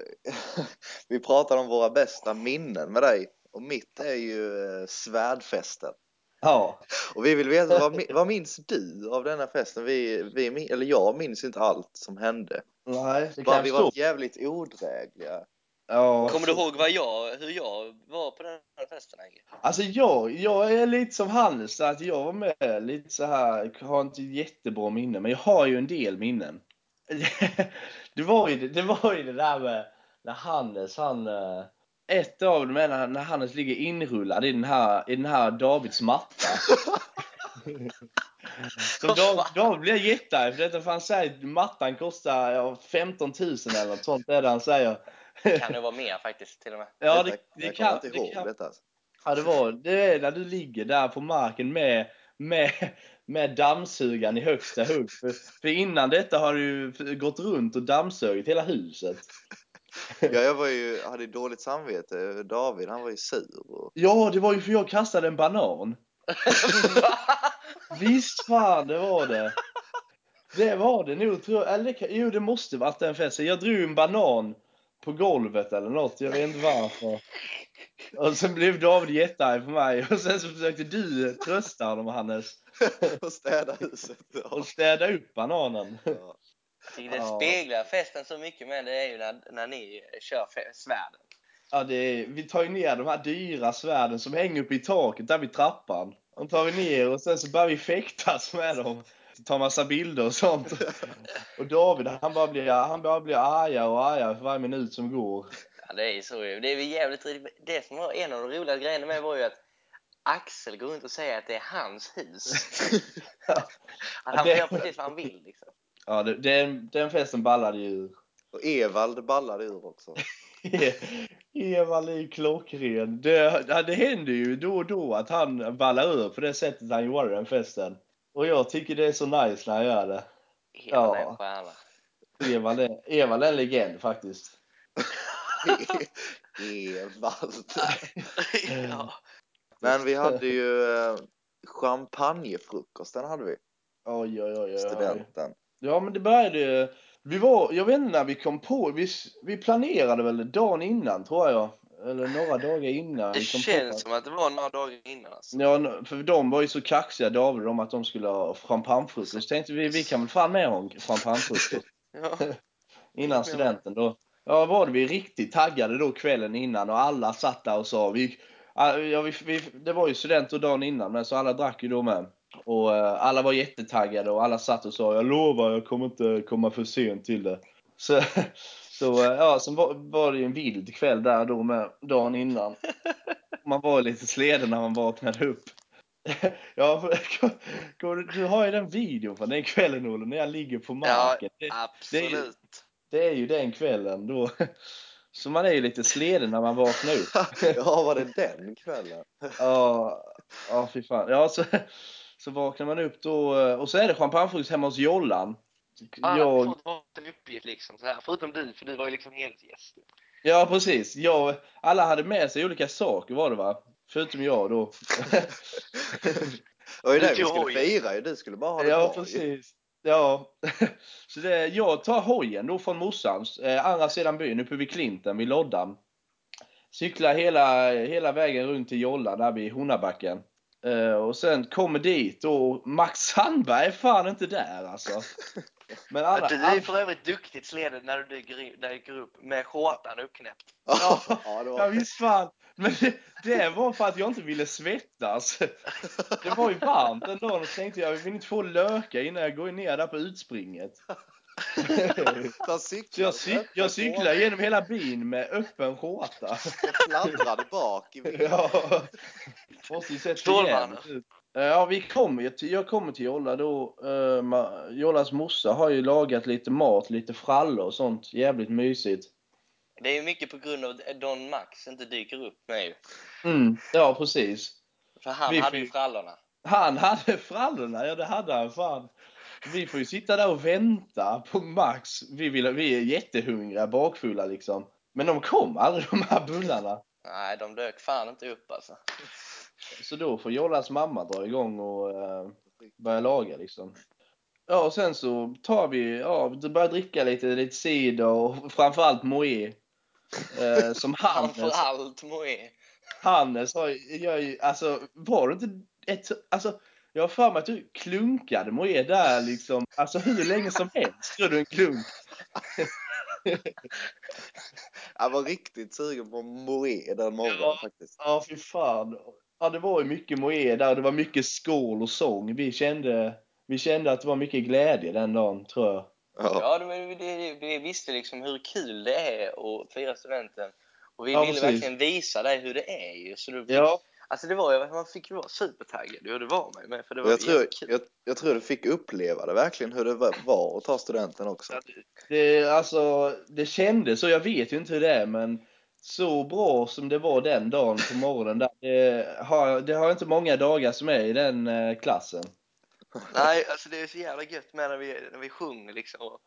[laughs] vi pratade om våra bästa minnen med dig och mitt är ju eh, svärdfesten. Ja. Och vi vill veta, vad, [laughs] vad minns du av denna festen? Vi, vi, eller jag minns inte allt som hände. Nej, det kan Bara jag vi var jävligt odrägliga. Ja. Kommer du ihåg vad jag, hur jag var på den här festen? Alltså jag, jag är lite som Hannes, så att jag var med lite så här, har inte jättebra minnen, men jag har ju en del minnen. [laughs] Det var ju det, det, var ju det där med när Hannes, han... Ett av dem är när, Hannes ligger inrullad i den här, i den här Davids matta. Så David, David blir jättearg för detta, för han säger att mattan kostar ja, 15 000 eller något sånt är det han säger. Kan det vara mer faktiskt till och med? Ja, det, det jag kan, kommer inte det ihåg kan, detta. alltså. Ja, det var det är när du ligger där på marken med, med, med dammsugaren i högsta hugg. För, för innan detta har du ju gått runt och dammsugit hela huset. [laughs] Ja, jag var ju, hade dåligt samvete. David, han var ju sur. Och... Ja, det var ju för jag kastade en banan. [laughs] Visst fan, det var det. Det var det nog, tror jag. Eller, jo, det måste varit den festen. Jag drog en banan på golvet eller något. Jag vet inte varför. Och sen blev David jättearg på mig. Och sen så försökte du trösta honom, Hannes. [laughs] och städa huset. Och städa upp bananen. Ja. Det Ja. speglar festen så mycket med det är ju när, när ni kör svärden. Ja, det är, vi tar ju ner de här dyra svärden som hänger uppe i taket där vid trappan. De tar vi ner och sen så börjar vi fäktas med dem. Ta massa bilder och sånt. Och David han bara blir, han bara blir argare och argare för varje minut som går. Ja, det är ju så ju. Det är jävligt. Det som var en av de roliga grejerna med var ju att Axel går runt och säger att det är hans hus. [laughs] Att han får det- göra precis vad han vill liksom. Ja, den, den festen ballade ju ur. Och Evald ballade ur också. [laughs] Evald är ju klockren. Det, det händer ju då och då att han ballar ur på det sättet han gjorde den festen. Och jag tycker det är så nice när han gör det. Hela Ja. den stjärna. Evald är, Evald är en legend faktiskt. [laughs] Evald. [laughs] ja. Men vi hade ju eh, champagnefrukosten hade vi. Oj, oj, oj, oj. oj. Studenten. Ja, men det började... Vi var, jag vet inte när vi kom på, vi, vi planerade väl dagen innan tror jag. Eller några dagar innan. Det känns på. som att det var några dagar innan alltså. Ja, för de var ju så kaxiga David om att de skulle ha champagnefrukost. Så tänkte vi, vi kan väl fan med om champagnefrukost [laughs] Ja. [laughs] innan studenten. Då ja, var det vi riktigt taggade då kvällen innan och alla satt där och sa vi, ja, vi, vi, det var ju studenter dagen innan men så alla drack ju då med. Och eh, alla var jättetaggade och alla satt och sa jag lovar jag kommer inte komma för sent till det. [laughs] Så, så eh, ja, så var, var det ju en vild kväll där då med dagen innan. Man var lite sleden när man vaknade upp. [laughs] Ja, för- [laughs] du- har ju den videon från den kvällen Olle, när jag ligger på marken. Det, Absolut. det är ju den kvällen då. Så man är ju lite sleden när man vaknar upp. Ja, var det den kvällen? Ja, ja fy fan. Ja, så, så vaknar man upp då och så är det champagnefrukost hemma hos Jollan. Alla har Jag, fått varsin uppgift liksom så här. Förutom du, för du var ju liksom helt gäst. ja, precis. Jag, alla hade med sig olika saker var det va? Förutom jag då. Det var ju det vi skulle fira ju. Du skulle bara ha det Ja, ju. precis. Ja, [laughs] så det, jag tar hojen då från morsans, eh, andra sidan byn, uppe vid Klinten, vid Loddan. Cyklar hela, hela vägen runt till Jolla, där vid Hornabacken. Eh, och sen kommer dit och Max Sandberg är fan inte där alltså. Men alla, du är för övrigt duktigt sleden när du dyker, upp med skjortan uppknäppt. Ja, ja, [laughs] Ja visst fan. Men det, det var för att jag inte ville svettas. Det var ju varmt den dagen och så tänkte jag, jag vill inte få löka innan jag går ner där på utspringet. Cyklade. jag, cy jag cyklar genom hela byn med öppen skjorta. Fladdrade bak i vinden. Ja. Måste ju. Eh, Ja, vi kommer ju till, jag kommer till Jolla då. Uh, ma, Jollas morsa har ju lagat lite mat, lite frallor och sånt. Jävligt mysigt. Det är ju mycket på grund av att Don Max inte dyker upp med ju. Mm, ja, precis. För han Vi hade ju frallorna. Han hade frallorna, ja det hade han fan. Vi får ju sitta där och vänta på Max. Vi, vill, vi är jättehungriga, bakfulla liksom. Men de kom aldrig de här bullarna. Nej, de dök fan inte upp alltså. Så då får Jollas mamma dra igång och eh, börja laga liksom. Ja, och sen så tar vi, ja, börjar dricka lite, lite cider och framförallt Moët. Eh, som [laughs] Hannes, Framförallt Moe. Hannes har gör ju, alltså var det inte ett, alltså jag har för mig att du klunkade Moët där liksom, alltså hur länge som helst du en klunk. Jag var riktigt sugen på Moe den morgonen Ja. faktiskt. Ja, fy fan. Ja, det var ju mycket Moët där det var mycket skål och sång. Vi kände, vi kände att det var mycket glädje den dagen, tror jag. Ja. Ja, det, det, vi visste liksom hur kul det är att fira studenten. Och vi Ja, ville precis. verkligen visa dig hur det är ju. Så du, Ja, Alltså det var ju, man fick ju vara supertaggad och det var man ju med för det var jag, tror, jag, jag tror du fick uppleva det verkligen hur det var- att ta studenten också. det, alltså, det kändes så. Jag vet ju inte hur det är, men så bra som det var den dagen på morgonen, där, det, har, det har inte många dagar som är i den eh, klassen. Nej, alltså det är så jävla gött med när vi, när vi sjunger liksom. Och,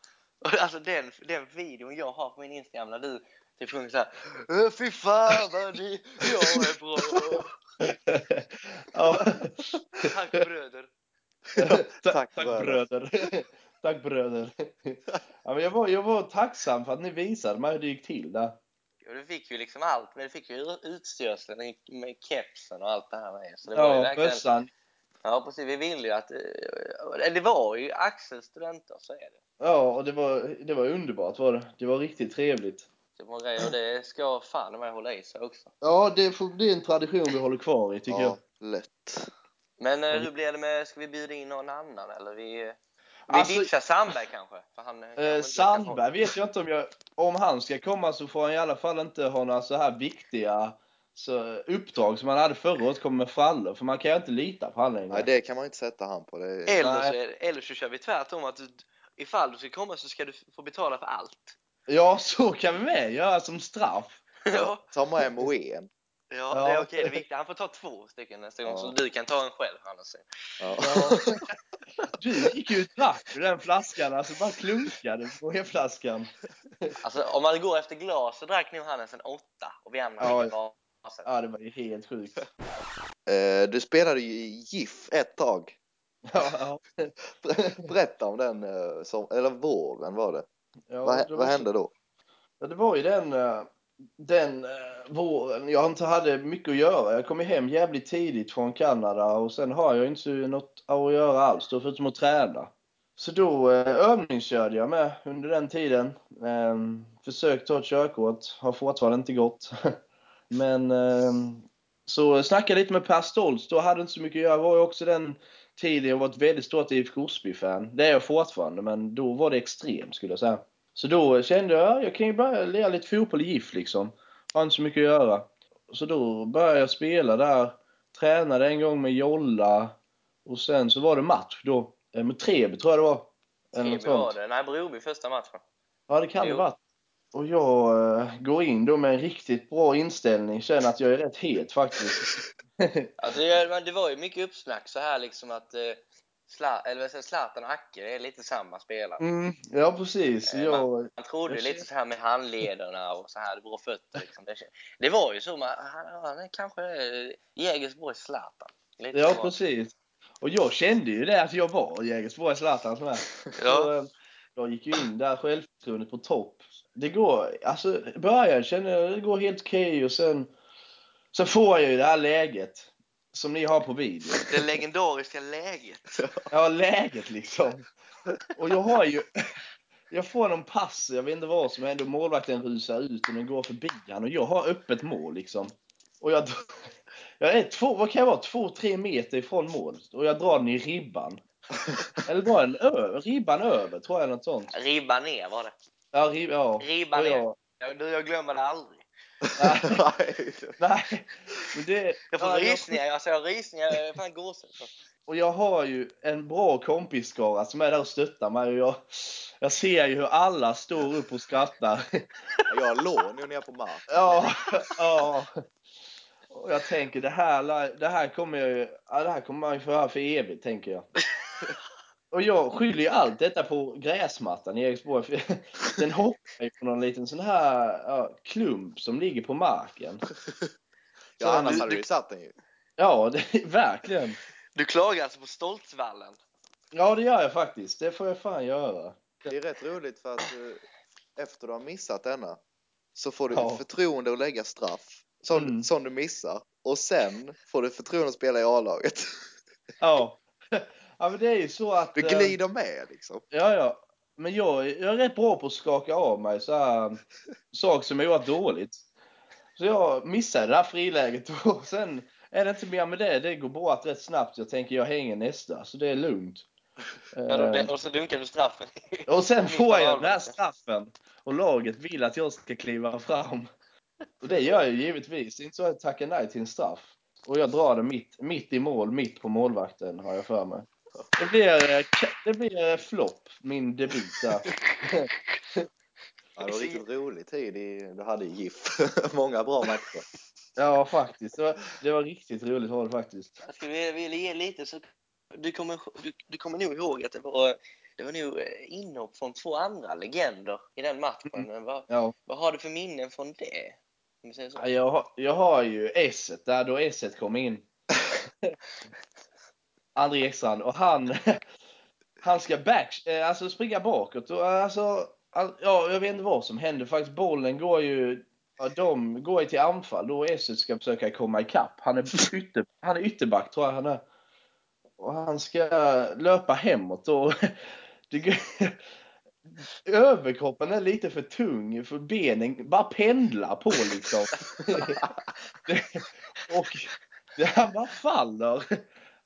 och alltså den, den videon jag har på min Instagram när du typ sjunger såhär "Äh, Fy fan vad ni, jag är bra. [laughs] ja. Tack bröder. Tack, Tack, tack bröder. [laughs] tack bröder. Ja, men jag, var, jag var tacksam för att ni visade mig hur det gick till där. Och du fick ju liksom allt, men du fick ju utstörseln i- med kepsen och allt det här med. Så det var ju Ja, verkligen, bössan. Ja precis, vi ville ju att, eh, det var ju Axels studenter, så är det. Ja, och det var, det var underbart var det. Det var riktigt trevligt. Det var grejer och det ska fan med hålla i sig också. Ja, det, får, det är en tradition vi håller kvar i tycker Ja, lätt. Men eh, hur blir det med, ska vi bjuda in någon annan eller vi, vi Alltså- ditchar Sandberg kanske? För han, eh, jag. Eh, Sandberg vet jag inte om jag... Om han ska komma så får han i alla fall inte ha några så här viktiga så, uppdrag som han hade förra året, kommer med frallor. För man kan ju inte lita på han längre. Nej, det kan man inte sätta han på. Det är... Eller så, eller så kör vi tvärtom att du, ifall du ska komma så ska du få betala för allt. Ja, så kan vi med göra som straff. ja, Ta med Moen. ja, Ja. det är okej, det är viktigt. Han får ta två stycken nästa gång Ja. så du kan ta en själv Hannes. Ja. Du gick ju drack ur den flaskan, alltså bara klunkade på flaskan. Alltså om man går efter glas så drack nog Hannes en åtta och vi andra Ja, glaset. Ja, det var ju helt sjukt. Eh, Du spelade ju i GIF ett tag. Ja, ja. Berätta om den, eh, som, eller våren var det. Ja, vad, vad hände då? Ja, det var ju den, eh, den eh, våren jag inte hade mycket att göra. Jag kom hem jävligt tidigt från Kanada och sen har jag inte något att göra alls då förutom att träna. Så då eh, övningskörde jag med under den tiden. Eh, försökt ta ett körkort, har fortfarande inte gått. [laughs] Men eh, så snackade lite med Per Stoltz, då hade inte så mycket att göra. Det var ju också den tiden jag var ett väldigt stort IFK Osby-fan. Det är jag fortfarande, men då var det extremt skulle jag säga. Så då kände jag, jag kan ju börja lira lite fotboll i GIF liksom. Har inte så mycket att göra. Så då började jag spela där. Tränade en gång med Jolla. Och sen så var det match då. eh, Med Treby tror jag det var. Trevlig var det. Nej, Broby första matchen. Ja, det kan det Jo. Och jag eh, går in då med en riktigt bra inställning. Känner att jag är rätt het faktiskt. [laughs] Alltså, det, var ju mycket uppsnack så här liksom att eh, Sla, eller Zlatan och Acke är lite samma spelare. mm, ja, precis. Eh, Jag, Man trodde Jag lite så här med handlederna och så här bra fötter. Liksom. Det, det var ju så, man, han, han är kanske Jägersborgs Zlatan. Lite ja, så. precis. Och jag kände ju det att jag var Jägersborgs Zlatan. Så, [laughs] Ja. eh, jag gick ju in där självförtroendet på topp. Det går, alltså i början känner jag det går helt okej och sen, sen får jag ju det här läget som ni har på video. [laughs] Det legendariska läget. [laughs] Ja, läget liksom. Och jag har ju, [laughs] jag får någon pass, jag vet inte vad som händer, målvakten rusar ut och den går förbi han och jag har öppet mål liksom. Och jag, jag är två, vad kan jag vara, två, tre meter ifrån målet och jag drar den i ribban. Eller drar den över, ribban över tror jag något sånt. Ribba ner var det. Ja, rib, ja. Ribba Och ner. jag, Jag, du, jag glömmer det aldrig. Nej. [laughs] nej, men det, Jag får ja, rysningar. Jag har rysningar. Jag är fan gåshud. Och jag har ju en bra kompisskara som är där och stöttar mig och jag, jag ser ju hur alla står upp och skrattar. Jag låg nu ner på marken. [laughs] Ja, ja. Och jag tänker det här, det här kommer jag ju, ja, det här kommer man ju få höra för evigt tänker jag. [laughs] Och jag skyller ju allt detta på gräsmattan i Eriksborg. [laughs] Den hoppar ju på någon liten sån här ja, klump som ligger på marken. [laughs] Ja, annars du- hade du- du satt den ju. Ja, det, [laughs] verkligen. Du klagar alltså på Stoltzvallen? Ja, det gör jag faktiskt. Det får jag fan göra. Det är rätt roligt för att eh, efter du har missat denna så får du Ja. förtroende att lägga straff som, Mm. som du missar och sen får du förtroende att spela i A-laget. Ja. Ja, men det är ju så att... Du eh, glider med liksom. Ja, ja. Men jag, jag är rätt bra på att skaka av mig så här saker som jag gjort dåligt. Så jag missade det här friläget och [laughs] sen är det inte mer med det. Det går bra att rätt snabbt. Jag tänker jag hänger nästa, så det är lugnt. Ja, då, Eh, och så dunkar du straffen. och sen [laughs] får jag den här straffen och laget vill att jag ska kliva fram. Och det gör jag ju givetvis. Det är inte så att jag tackar nej till en straff. Och jag drar den mitt, mitt i mål, mitt på målvakten har jag för mig. Det blir, eh, ka- det blir eh, flopp, min debut där. Ja, det var riktigt rolig tid i, du hade i GIF. [laughs] Många bra matcher. Ja, faktiskt. Det var, det var riktigt roligt var det faktiskt. Jag skulle vilja, ge lite så du kommer, du, du kommer nog ihåg att det var, det var nog eh, inhopp från två andra legender i den matchen. Men Vad, Ja, vad har du för minnen från det? Om vi säger så. Ja, jag, har- jag har ju S där då S kom in. [laughs] André Ekstrand och han, [laughs] han ska back, eh, alltså springa bakåt och eh, alltså, ja jag vet inte vad som händer faktiskt. Bollen går ju, ja, de går ju till anfall då S ska försöka komma ikapp. Han är, [laughs] ytter, han är ytterback tror jag han är. Och han ska löpa hemåt och [laughs] det, överkroppen är lite för tung för benen bara pendlar på liksom. och han bara faller.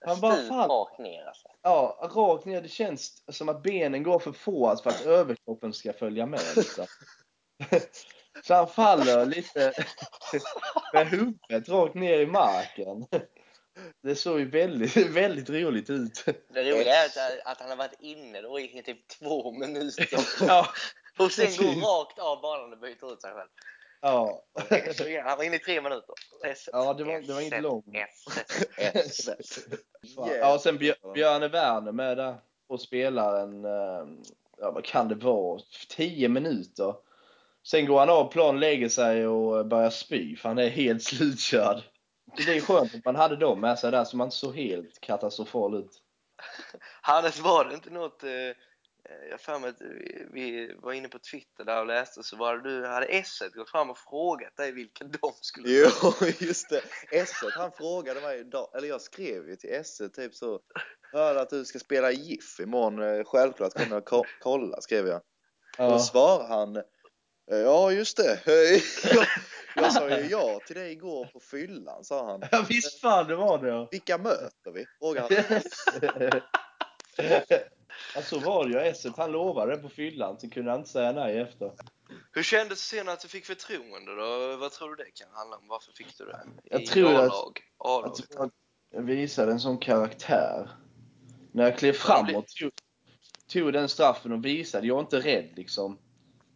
Han bara faller. rakt ner alltså. Ja, rakt ner. Det känns som att benen går för fort för att överkroppen ska följa med. Liksom. [laughs] Så han faller lite [laughs] med huvudet rakt ner i marken. Det såg ju väldigt, väldigt roligt ut. Det roliga är att, att han har varit inne då i typ två minuter. [laughs] Ja, Och sen går rakt av banan och byter ut sig själv. Ja. Han var inne i tre minuter. Ja, det var- det var inte långt. [laughs] Ja, och sen Björ- Björne Werner med där och spelar en, eh, ja vad kan det vara, 10 minuter. Sen går han av plan, lägger sig och börjar spy för han är helt [laughs] slutkörd. Det är skönt att man hade dem med sig där så man inte såg helt katastrofal ut. Hannes, var det inte något... Eh, jag för mig att vi, var inne på Twitter där och läste så var det du hade S gått fram och frågat dig vilken de skulle Jo, [laughs] just det. S1, han frågade mig eller jag skrev ju till S1 typ så. Hörde att du ska spela GIF imorgon. Eh, Självklart kommer jag ko- [laughs] kolla, skrev jag. Och då Ja, svarade han. eh, Ja, just det. [laughs] Jag, jag sa ju ja till dig igår på fyllan, sa han. ja visst fan det var det ja. Vilka möter vi? Frågade han. Ja så var det ju. Esset han lovade det på fyllan så kunde han inte säga nej efter. Hur kändes det sen att du fick förtroende då? Vad tror du det kan handla om? Varför fick du det? Jag I tror att- A-lag? Att jag visade en sån karaktär. När jag klev framåt, tog, tog den straffen och visade. Jag är inte rädd liksom.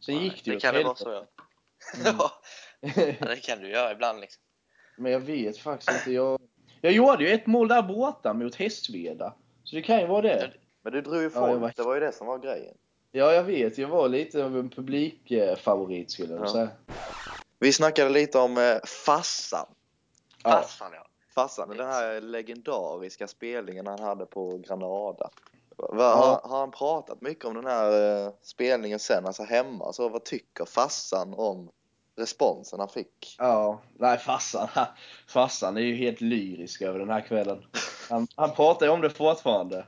Sen gick det ju det kan det vara så ja. [laughs] ja. [laughs] Det kan du göra ibland liksom. Men jag vet faktiskt inte. Jag, jag gjorde ju ett mål där borta mot Hästveda. Så det kan ju vara det. Men du drog ju Ja, folk, jag var- det var ju det som var grejen. Ja, jag vet. Jag var lite av en publikfavorit skulle jag Ja. säga. Vi snackade lite om eh, Fassan. Ja. Fassan ja. Fassan, den här legendariska spelningen han hade på Granada. Va, Ja. har, har han pratat mycket om den här eh, spelningen sen, alltså hemma? Så vad tycker Fassan om responsen han fick? Ja, nej farsan, [laughs] farsan är ju helt lyrisk över den här kvällen. Han, han pratar ju om det fortfarande.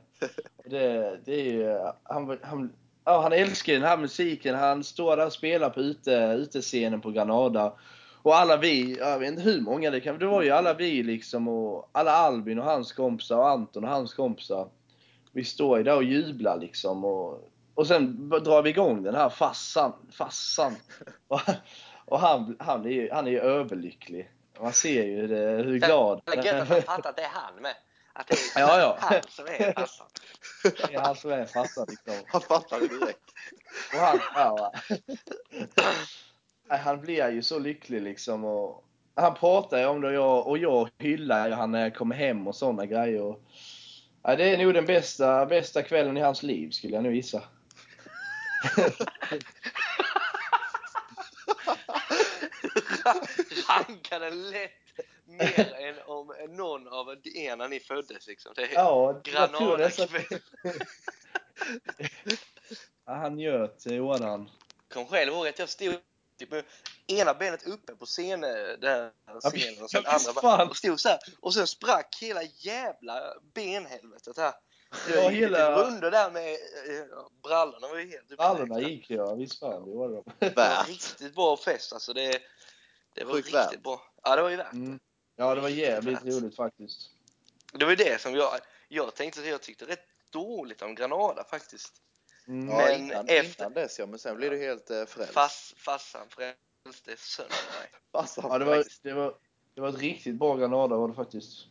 Det, det är ju, han, han, ja, han älskar den här musiken. Han står där och spelar på ute, utescenen på Granada. Och alla vi, jag vet inte hur många det kan det var ju alla vi liksom och alla Albin och hans kompisar och Anton och hans kompisar. Vi står ju där och jublar liksom och, och sen drar vi igång den här farsan, farsan. Och, och han, han, är ju, han är överlycklig. Man ser ju det, hur glad Det är gött att han fattar att det är han med. Att det är Ja, ja. han som är Fassan. det är han som är farsan. Liksom. Han fattade direkt. Och han, ja, han blir ju så lycklig liksom. Och han pratar ju om det och jag, och jag hyllar ju han när jag kommer hem och sådana grejer. Och, ja, det är nog den bästa, bästa kvällen i hans liv skulle jag nu gissa. [laughs] Rankade lätt mer än om någon av er när ni föddes liksom. Det är Ja, det. Granada-kväll. [laughs] Ja, han njöt, Jordan. kom själv ihåg att jag stod typ med ena benet uppe på scen, där scenen och sen ja, andra bara, och stod så här, och sen sprack hela jävla benhelvetet här. Ja, hela- runda där med eh, brallorna var ju helt Brallorna gick ja, visst fan det gjorde de. Det var Värt. [laughs] riktigt bra fest alltså. Det, det var Sjukt riktigt värt. bra. Ja, det var ju värt. Mm. Ja, det var jävligt Värt. roligt faktiskt. Det var det som jag, jag tänkte att jag tyckte rätt dåligt om Granada faktiskt. Mm. Ja, Men innan, efter- innan dess ja, men sen blir du helt eh, frälst. Fass, farsan frälste sönder mig. [laughs] Farsan Ja, det var, det, var, det var ett riktigt bra Granada var det faktiskt.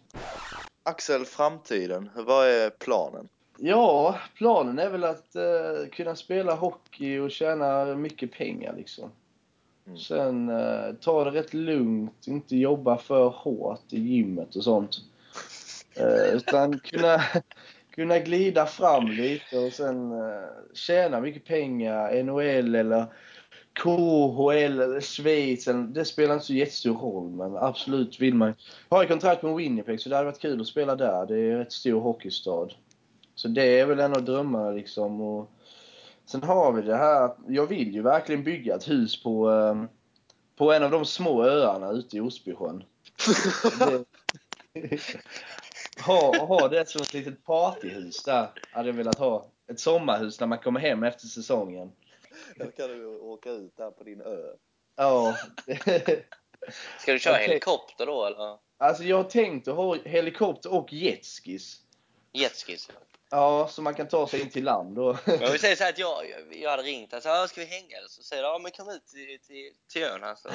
Axel, framtiden. Vad är planen? Ja, planen är väl att eh, kunna spela hockey och tjäna mycket pengar liksom. Mm. Sen eh, ta det rätt lugnt, inte jobba för hårt i gymmet och sånt. [laughs] Eh, utan kunna, kunna glida fram lite och sen eh, tjäna mycket pengar, NHL eller KHL eller Schweiz. Eller, det spelar inte så jättestor roll men absolut vill man. Jag har ju kontrakt med Winnipeg så det hade varit kul att spela där. Det är en rätt stor hockeystad. Så det är väl en av drömmarna liksom. Och sen har vi det här jag vill ju verkligen bygga ett hus på, eh, på en av de små öarna ute i Osbysjön. [laughs] Ha, ha det som ett litet partyhus där. Hade jag velat ha. Ett sommarhus när man kommer hem efter säsongen. Då kan du åka ut där på din ö. Ja. [laughs] Ska du köra Okej. helikopter då eller? Alltså jag har tänkt att ha helikopter och jetskis. Jetskis? Ja, så man kan ta sig in till land. Och Men vi säger så här att jag, jag, jag hade ringt och sagt ska vi hänga? Så säger du ja men kom ut till, till, till ön här så.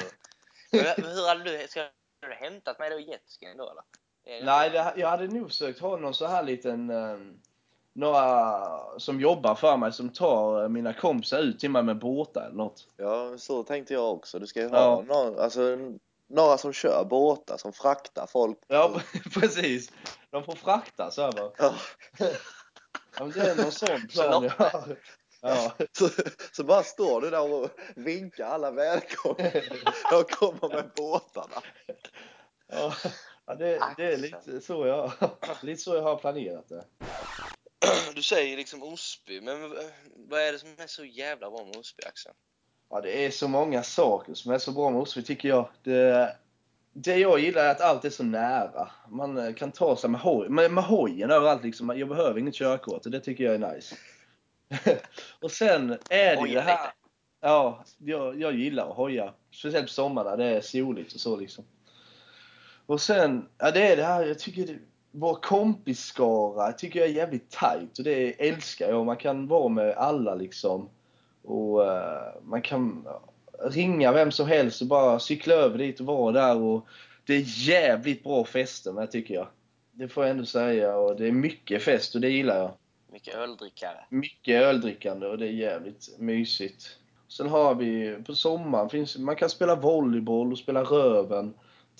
[laughs] Men hur hade du, ska du hämtat mig då i jetskin då eller? Nej, det, jag hade nog försökt ha någon så här liten... Eh, några som jobbar för mig som tar eh, mina kompisar ut till mig med båtar eller något. Ja, så tänkte jag också. Du ska ju ha Ja. någon, alltså, några som kör båtar, som fraktar folk. Ja, [laughs] precis. De får fraktas över. Ja. [laughs] Ja, men det är någon sån [laughs] plan jag har. Ja. Så, så bara står du där och vinkar alla välkomna. [laughs] Jag kommer med båtarna. Ja, ja det, det är lite så jag, lite så jag har planerat det. [clears throat] Du säger liksom Osby, men vad är det som är så jävla bra med Osby Axel? Ja, det är så många saker som är så bra med Osby tycker jag. Det, det jag gillar är att allt är så nära. Man eh, kan ta sig med, hoj, med, med hojen överallt liksom. Jag behöver inget körkort och det tycker jag är nice. [laughs] och sen är det ju det här... Ja, jag, jag gillar att hoja. Speciellt på sommarna, det är soligt och så liksom. Och sen, ja det är det här, jag tycker det, vår kompisskara tycker jag är jävligt tight och det älskar jag. Man kan vara med alla liksom. Och eh, man kan ringa vem som helst och bara cykla över dit och vara där och det är jävligt bra fester med tycker jag. Det får jag ändå säga och det är mycket fest och det gillar jag Mycket öldrickare. mycket öldrickande och det är jävligt mysigt. Sen har vi på sommaren, finns, man kan spela volleyboll och spela röven,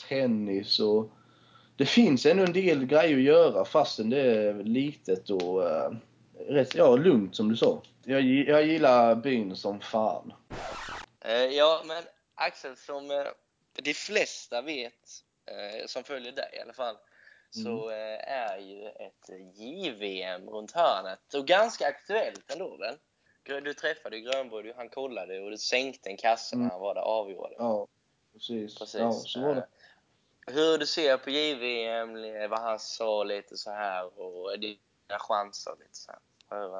tennis och det finns ännu en del grejer att göra fastän det är litet och uh, rätt, ja, lugnt som du sa. Jag, jag gillar byn som fan. Eh, ja, men Axel, som eh, de flesta vet, eh, som följer dig i alla fall, så eh, är ju ett JVM runt hörnet. Och ganska aktuellt ändå väl? Du träffade ju Grönborg, han kollade och du sänkte en kasse när Mm. han var där och avgjorde. Ja, precis. Precis. Ja, så var det. Hur du ser på JVM, vad han sa lite så här och dina chanser lite så här.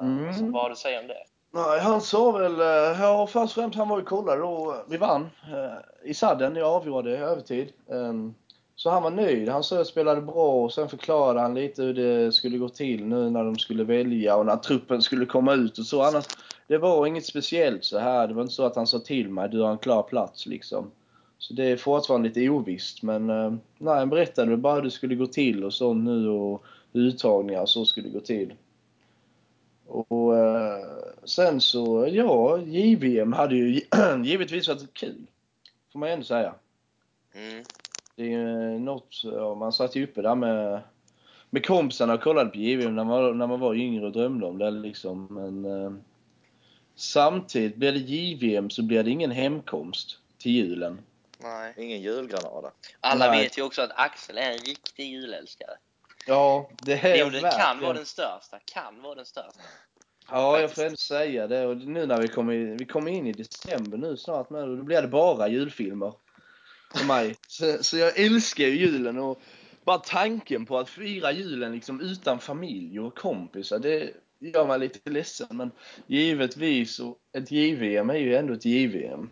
Eh, Mm. vad du säga om det? Nej, han sa väl, eh, ja först och främst han var ju kollad och vi vann eh, i sadden, jag avgjorde i övertid. Um, Så han var nöjd, han sa att jag spelade bra och sen förklarade han lite hur det skulle gå till nu när de skulle välja och när truppen skulle komma ut och så. Annars, det var inget speciellt så här. det var inte så att han sa till mig du har en klar plats liksom. Så det är fortfarande lite ovisst men eh, nej, han berättade bara hur det skulle gå till och så nu och hur uttagningar och så skulle gå till. Och eh, sen så, ja, JVM hade ju [clears throat] givetvis varit kul. Får man ju ändå säga. Mm. Det är ju något, ja, man satt ju uppe där med, med kompisarna och kollade på JVM när man, när man var yngre och drömde om det liksom. Men eh, samtidigt, blir det JVM så blir det ingen hemkomst till julen. Nej. Ingen julgranada. Alla Nej. vet ju också att Axel är en riktig julälskare. Ja, det är Jo, det kan verkligen. vara den största. Kan vara den största. Ja, jag får ändå säga det. Och nu när vi kommer, vi kommer in i december nu snart med, då blir det bara julfilmer. För mig. [laughs] Så, så jag älskar ju julen och bara tanken på att fira julen liksom utan familj och kompisar, det gör mig lite ledsen. Men givetvis, och ett JVM är ju ändå ett JVM.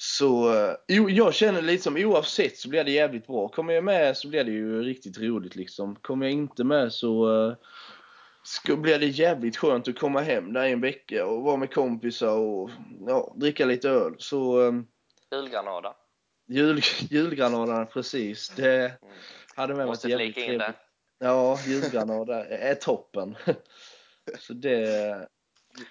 Mm. Så eh, jag känner lite som oavsett så blir det jävligt bra. Kommer jag med så blir det ju riktigt roligt liksom. Kommer jag inte med så uh, ska, blir det jävligt skönt att komma hem där i en vecka och vara med kompisar och ja, dricka lite öl. Så um, Julgranada. jul, julgranaderna precis, det hade med mig ett jävligt in trevligt. Ja, julgranada är toppen. [laughs] Så det...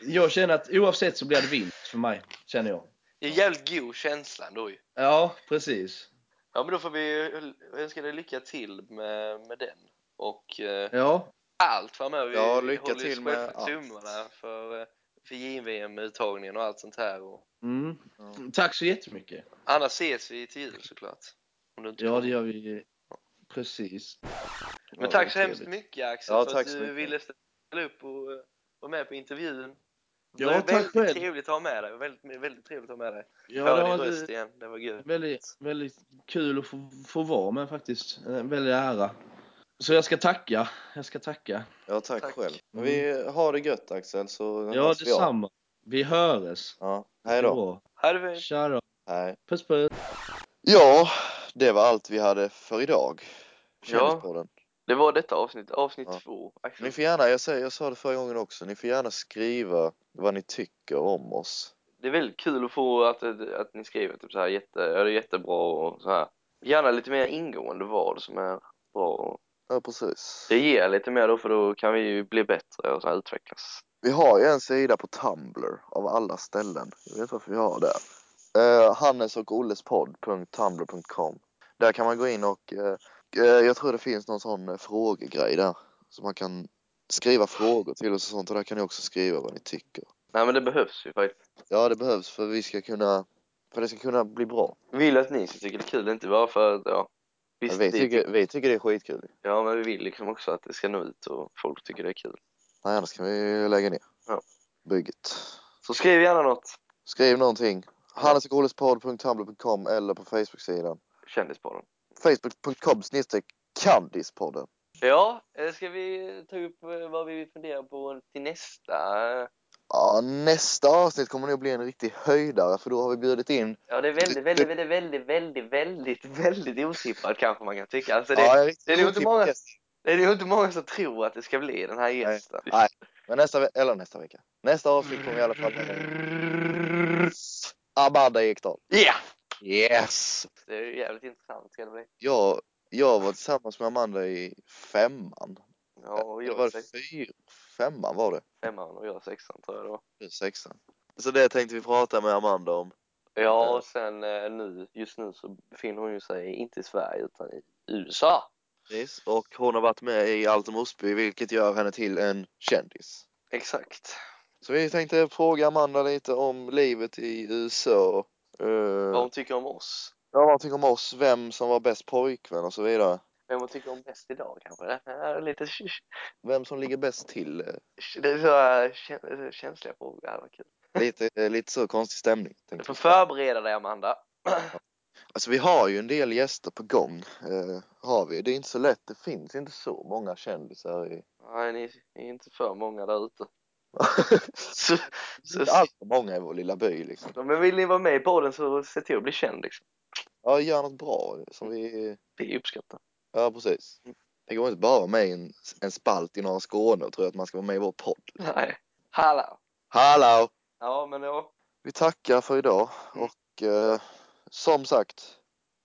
Jag känner att oavsett så blir det vinst för mig, känner jag. Det är jävligt god känsla ändå ju. Ja, precis. Ja men då får vi önska dig lycka till med, med den. Och eh, Ja, allt framöver. Ja, Vi lycka håller ju till med tummarna för, eh, för JVM-uttagningen och allt sånt här. Och mm. Tack så jättemycket. annars ses vi till jul såklart. Ja, det gör vi. Precis. Men Ja, tack så hemskt mycket Axel Ja, för att du mycket. ville ställa upp och eh, vara med på intervjun. Ja, det var tack väldigt själv. trevligt att ha med dig. Väldigt, väldigt trevligt att ha med dig. Ja, det din röst det- igen. Det var gött. väldigt, väldigt kul att få, få vara med faktiskt. En väldig ära. Så jag ska tacka. Jag ska tacka. Ja, tack, Tack. själv. Vi har det gött Axel, så Ja, hörs vi detsamma. Vi hörs. Ja, hej då. Ha det fint. Tja då. Hej. Puss puss. Ja, det var allt vi hade för idag. Ja. Det var detta avsnitt, avsnitt Ja. två. Axel. Ni får gärna, jag, säger, jag sa det förra gången också, ni får gärna skriva vad ni tycker om oss. Det är väldigt kul att få att, att ni skriver typ så här jätte, ja, det är jättebra och så här. Gärna lite mer ingående vad som är bra. och Ja, precis. Det ger lite mer då för då kan vi ju bli bättre och så här utvecklas. Vi har ju en sida på Tumblr av alla ställen. Jag vet varför vi har det. Uh, Hannes och Olles podd.tumblr.com Där kan man gå in och eh, jag tror det finns någon sån eh, frågegrej där. Så man kan skriva frågor till oss och sånt och där kan ni också skriva vad ni tycker. Nej men det behövs ju faktiskt. Ja, det behövs för vi ska kunna, för det ska kunna bli bra. Vill att ni ska tycka det är kul, inte bara för att, ja. Ja, Visst, vi, det- tycker, vi tycker det är skitkul. Ja men vi vill liksom också att det ska nå ut och folk tycker det är kul. Nej, annars kan vi lägga ner Ja. bygget. Så skriv gärna något. Skriv någonting. Hannes och Olles podd.tumblr.com eller på Facebook-sidan. Kändispodden. Facebook.com Candispodden. Ja, ska vi ta upp eh, vad vi funderar på till nästa? Ja, nästa avsnitt kommer nog bli en riktig höjdare för då har vi bjudit in Ja, det är väldigt, väldigt, väldigt, väldigt, väldigt, väldigt, väldigt otippat kanske man kan tycka. Alltså det, ja, det är nog inte många- det är nog inte många som tror att det ska bli den här gästen. Nej. Men nästa, eller nästa vecka. Nästa avsnitt kommer vi i alla fall [laughs] Amanda Ekdahl. Ja! Yes! Det är ju jävligt intressant. Jag, jag var tillsammans med Amanda i femman. Ja, och Eller jag var det fyra? Femman var det. femman och jag sexan tror jag det var. Nu sexan. Så det tänkte vi prata med Amanda om. Ja, och sen eh, nu, just nu så befinner hon ju sig inte i Sverige utan i USA. Precis. Och hon har varit med i Allt om Osby vilket gör henne till en kändis. Exakt. Så vi tänkte fråga Amanda lite om livet i USA. Uh, Vad hon tycker om oss. ja, vad hon tycker om oss, vem som var bäst pojkvän och så vidare. Vem hon tycker om bäst idag kanske. Det är lite, Vem som ligger bäst till. eh, det är så här kä- känsliga frågor. Det var kul. Lite, eh, lite så konstig stämning. Du får förbereda dig Amanda. [clears throat] Alltså vi har ju en del gäster på gång. Eh, har vi. Det är inte så lätt. Det finns inte så många kändisar i... Nej, ni ni är inte för många där ute. Så, så, inte allt för många i vår lilla by liksom. men vill ni vara med på den så se till att bli känd liksom. Ja, gör något bra som vi... Det är uppskattat. Ja, precis. Det går inte bara att vara med i en, en spalt i norra Skåne och tro att man ska vara med i vår podd. Nej. Hallå! Hallå! Ja, men ja. Vi tackar för idag och eh, som sagt,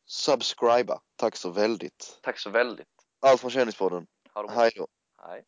subscriba. Tack så väldigt. Tack så väldigt. Allt från Kändispodden. Hej då. Hej.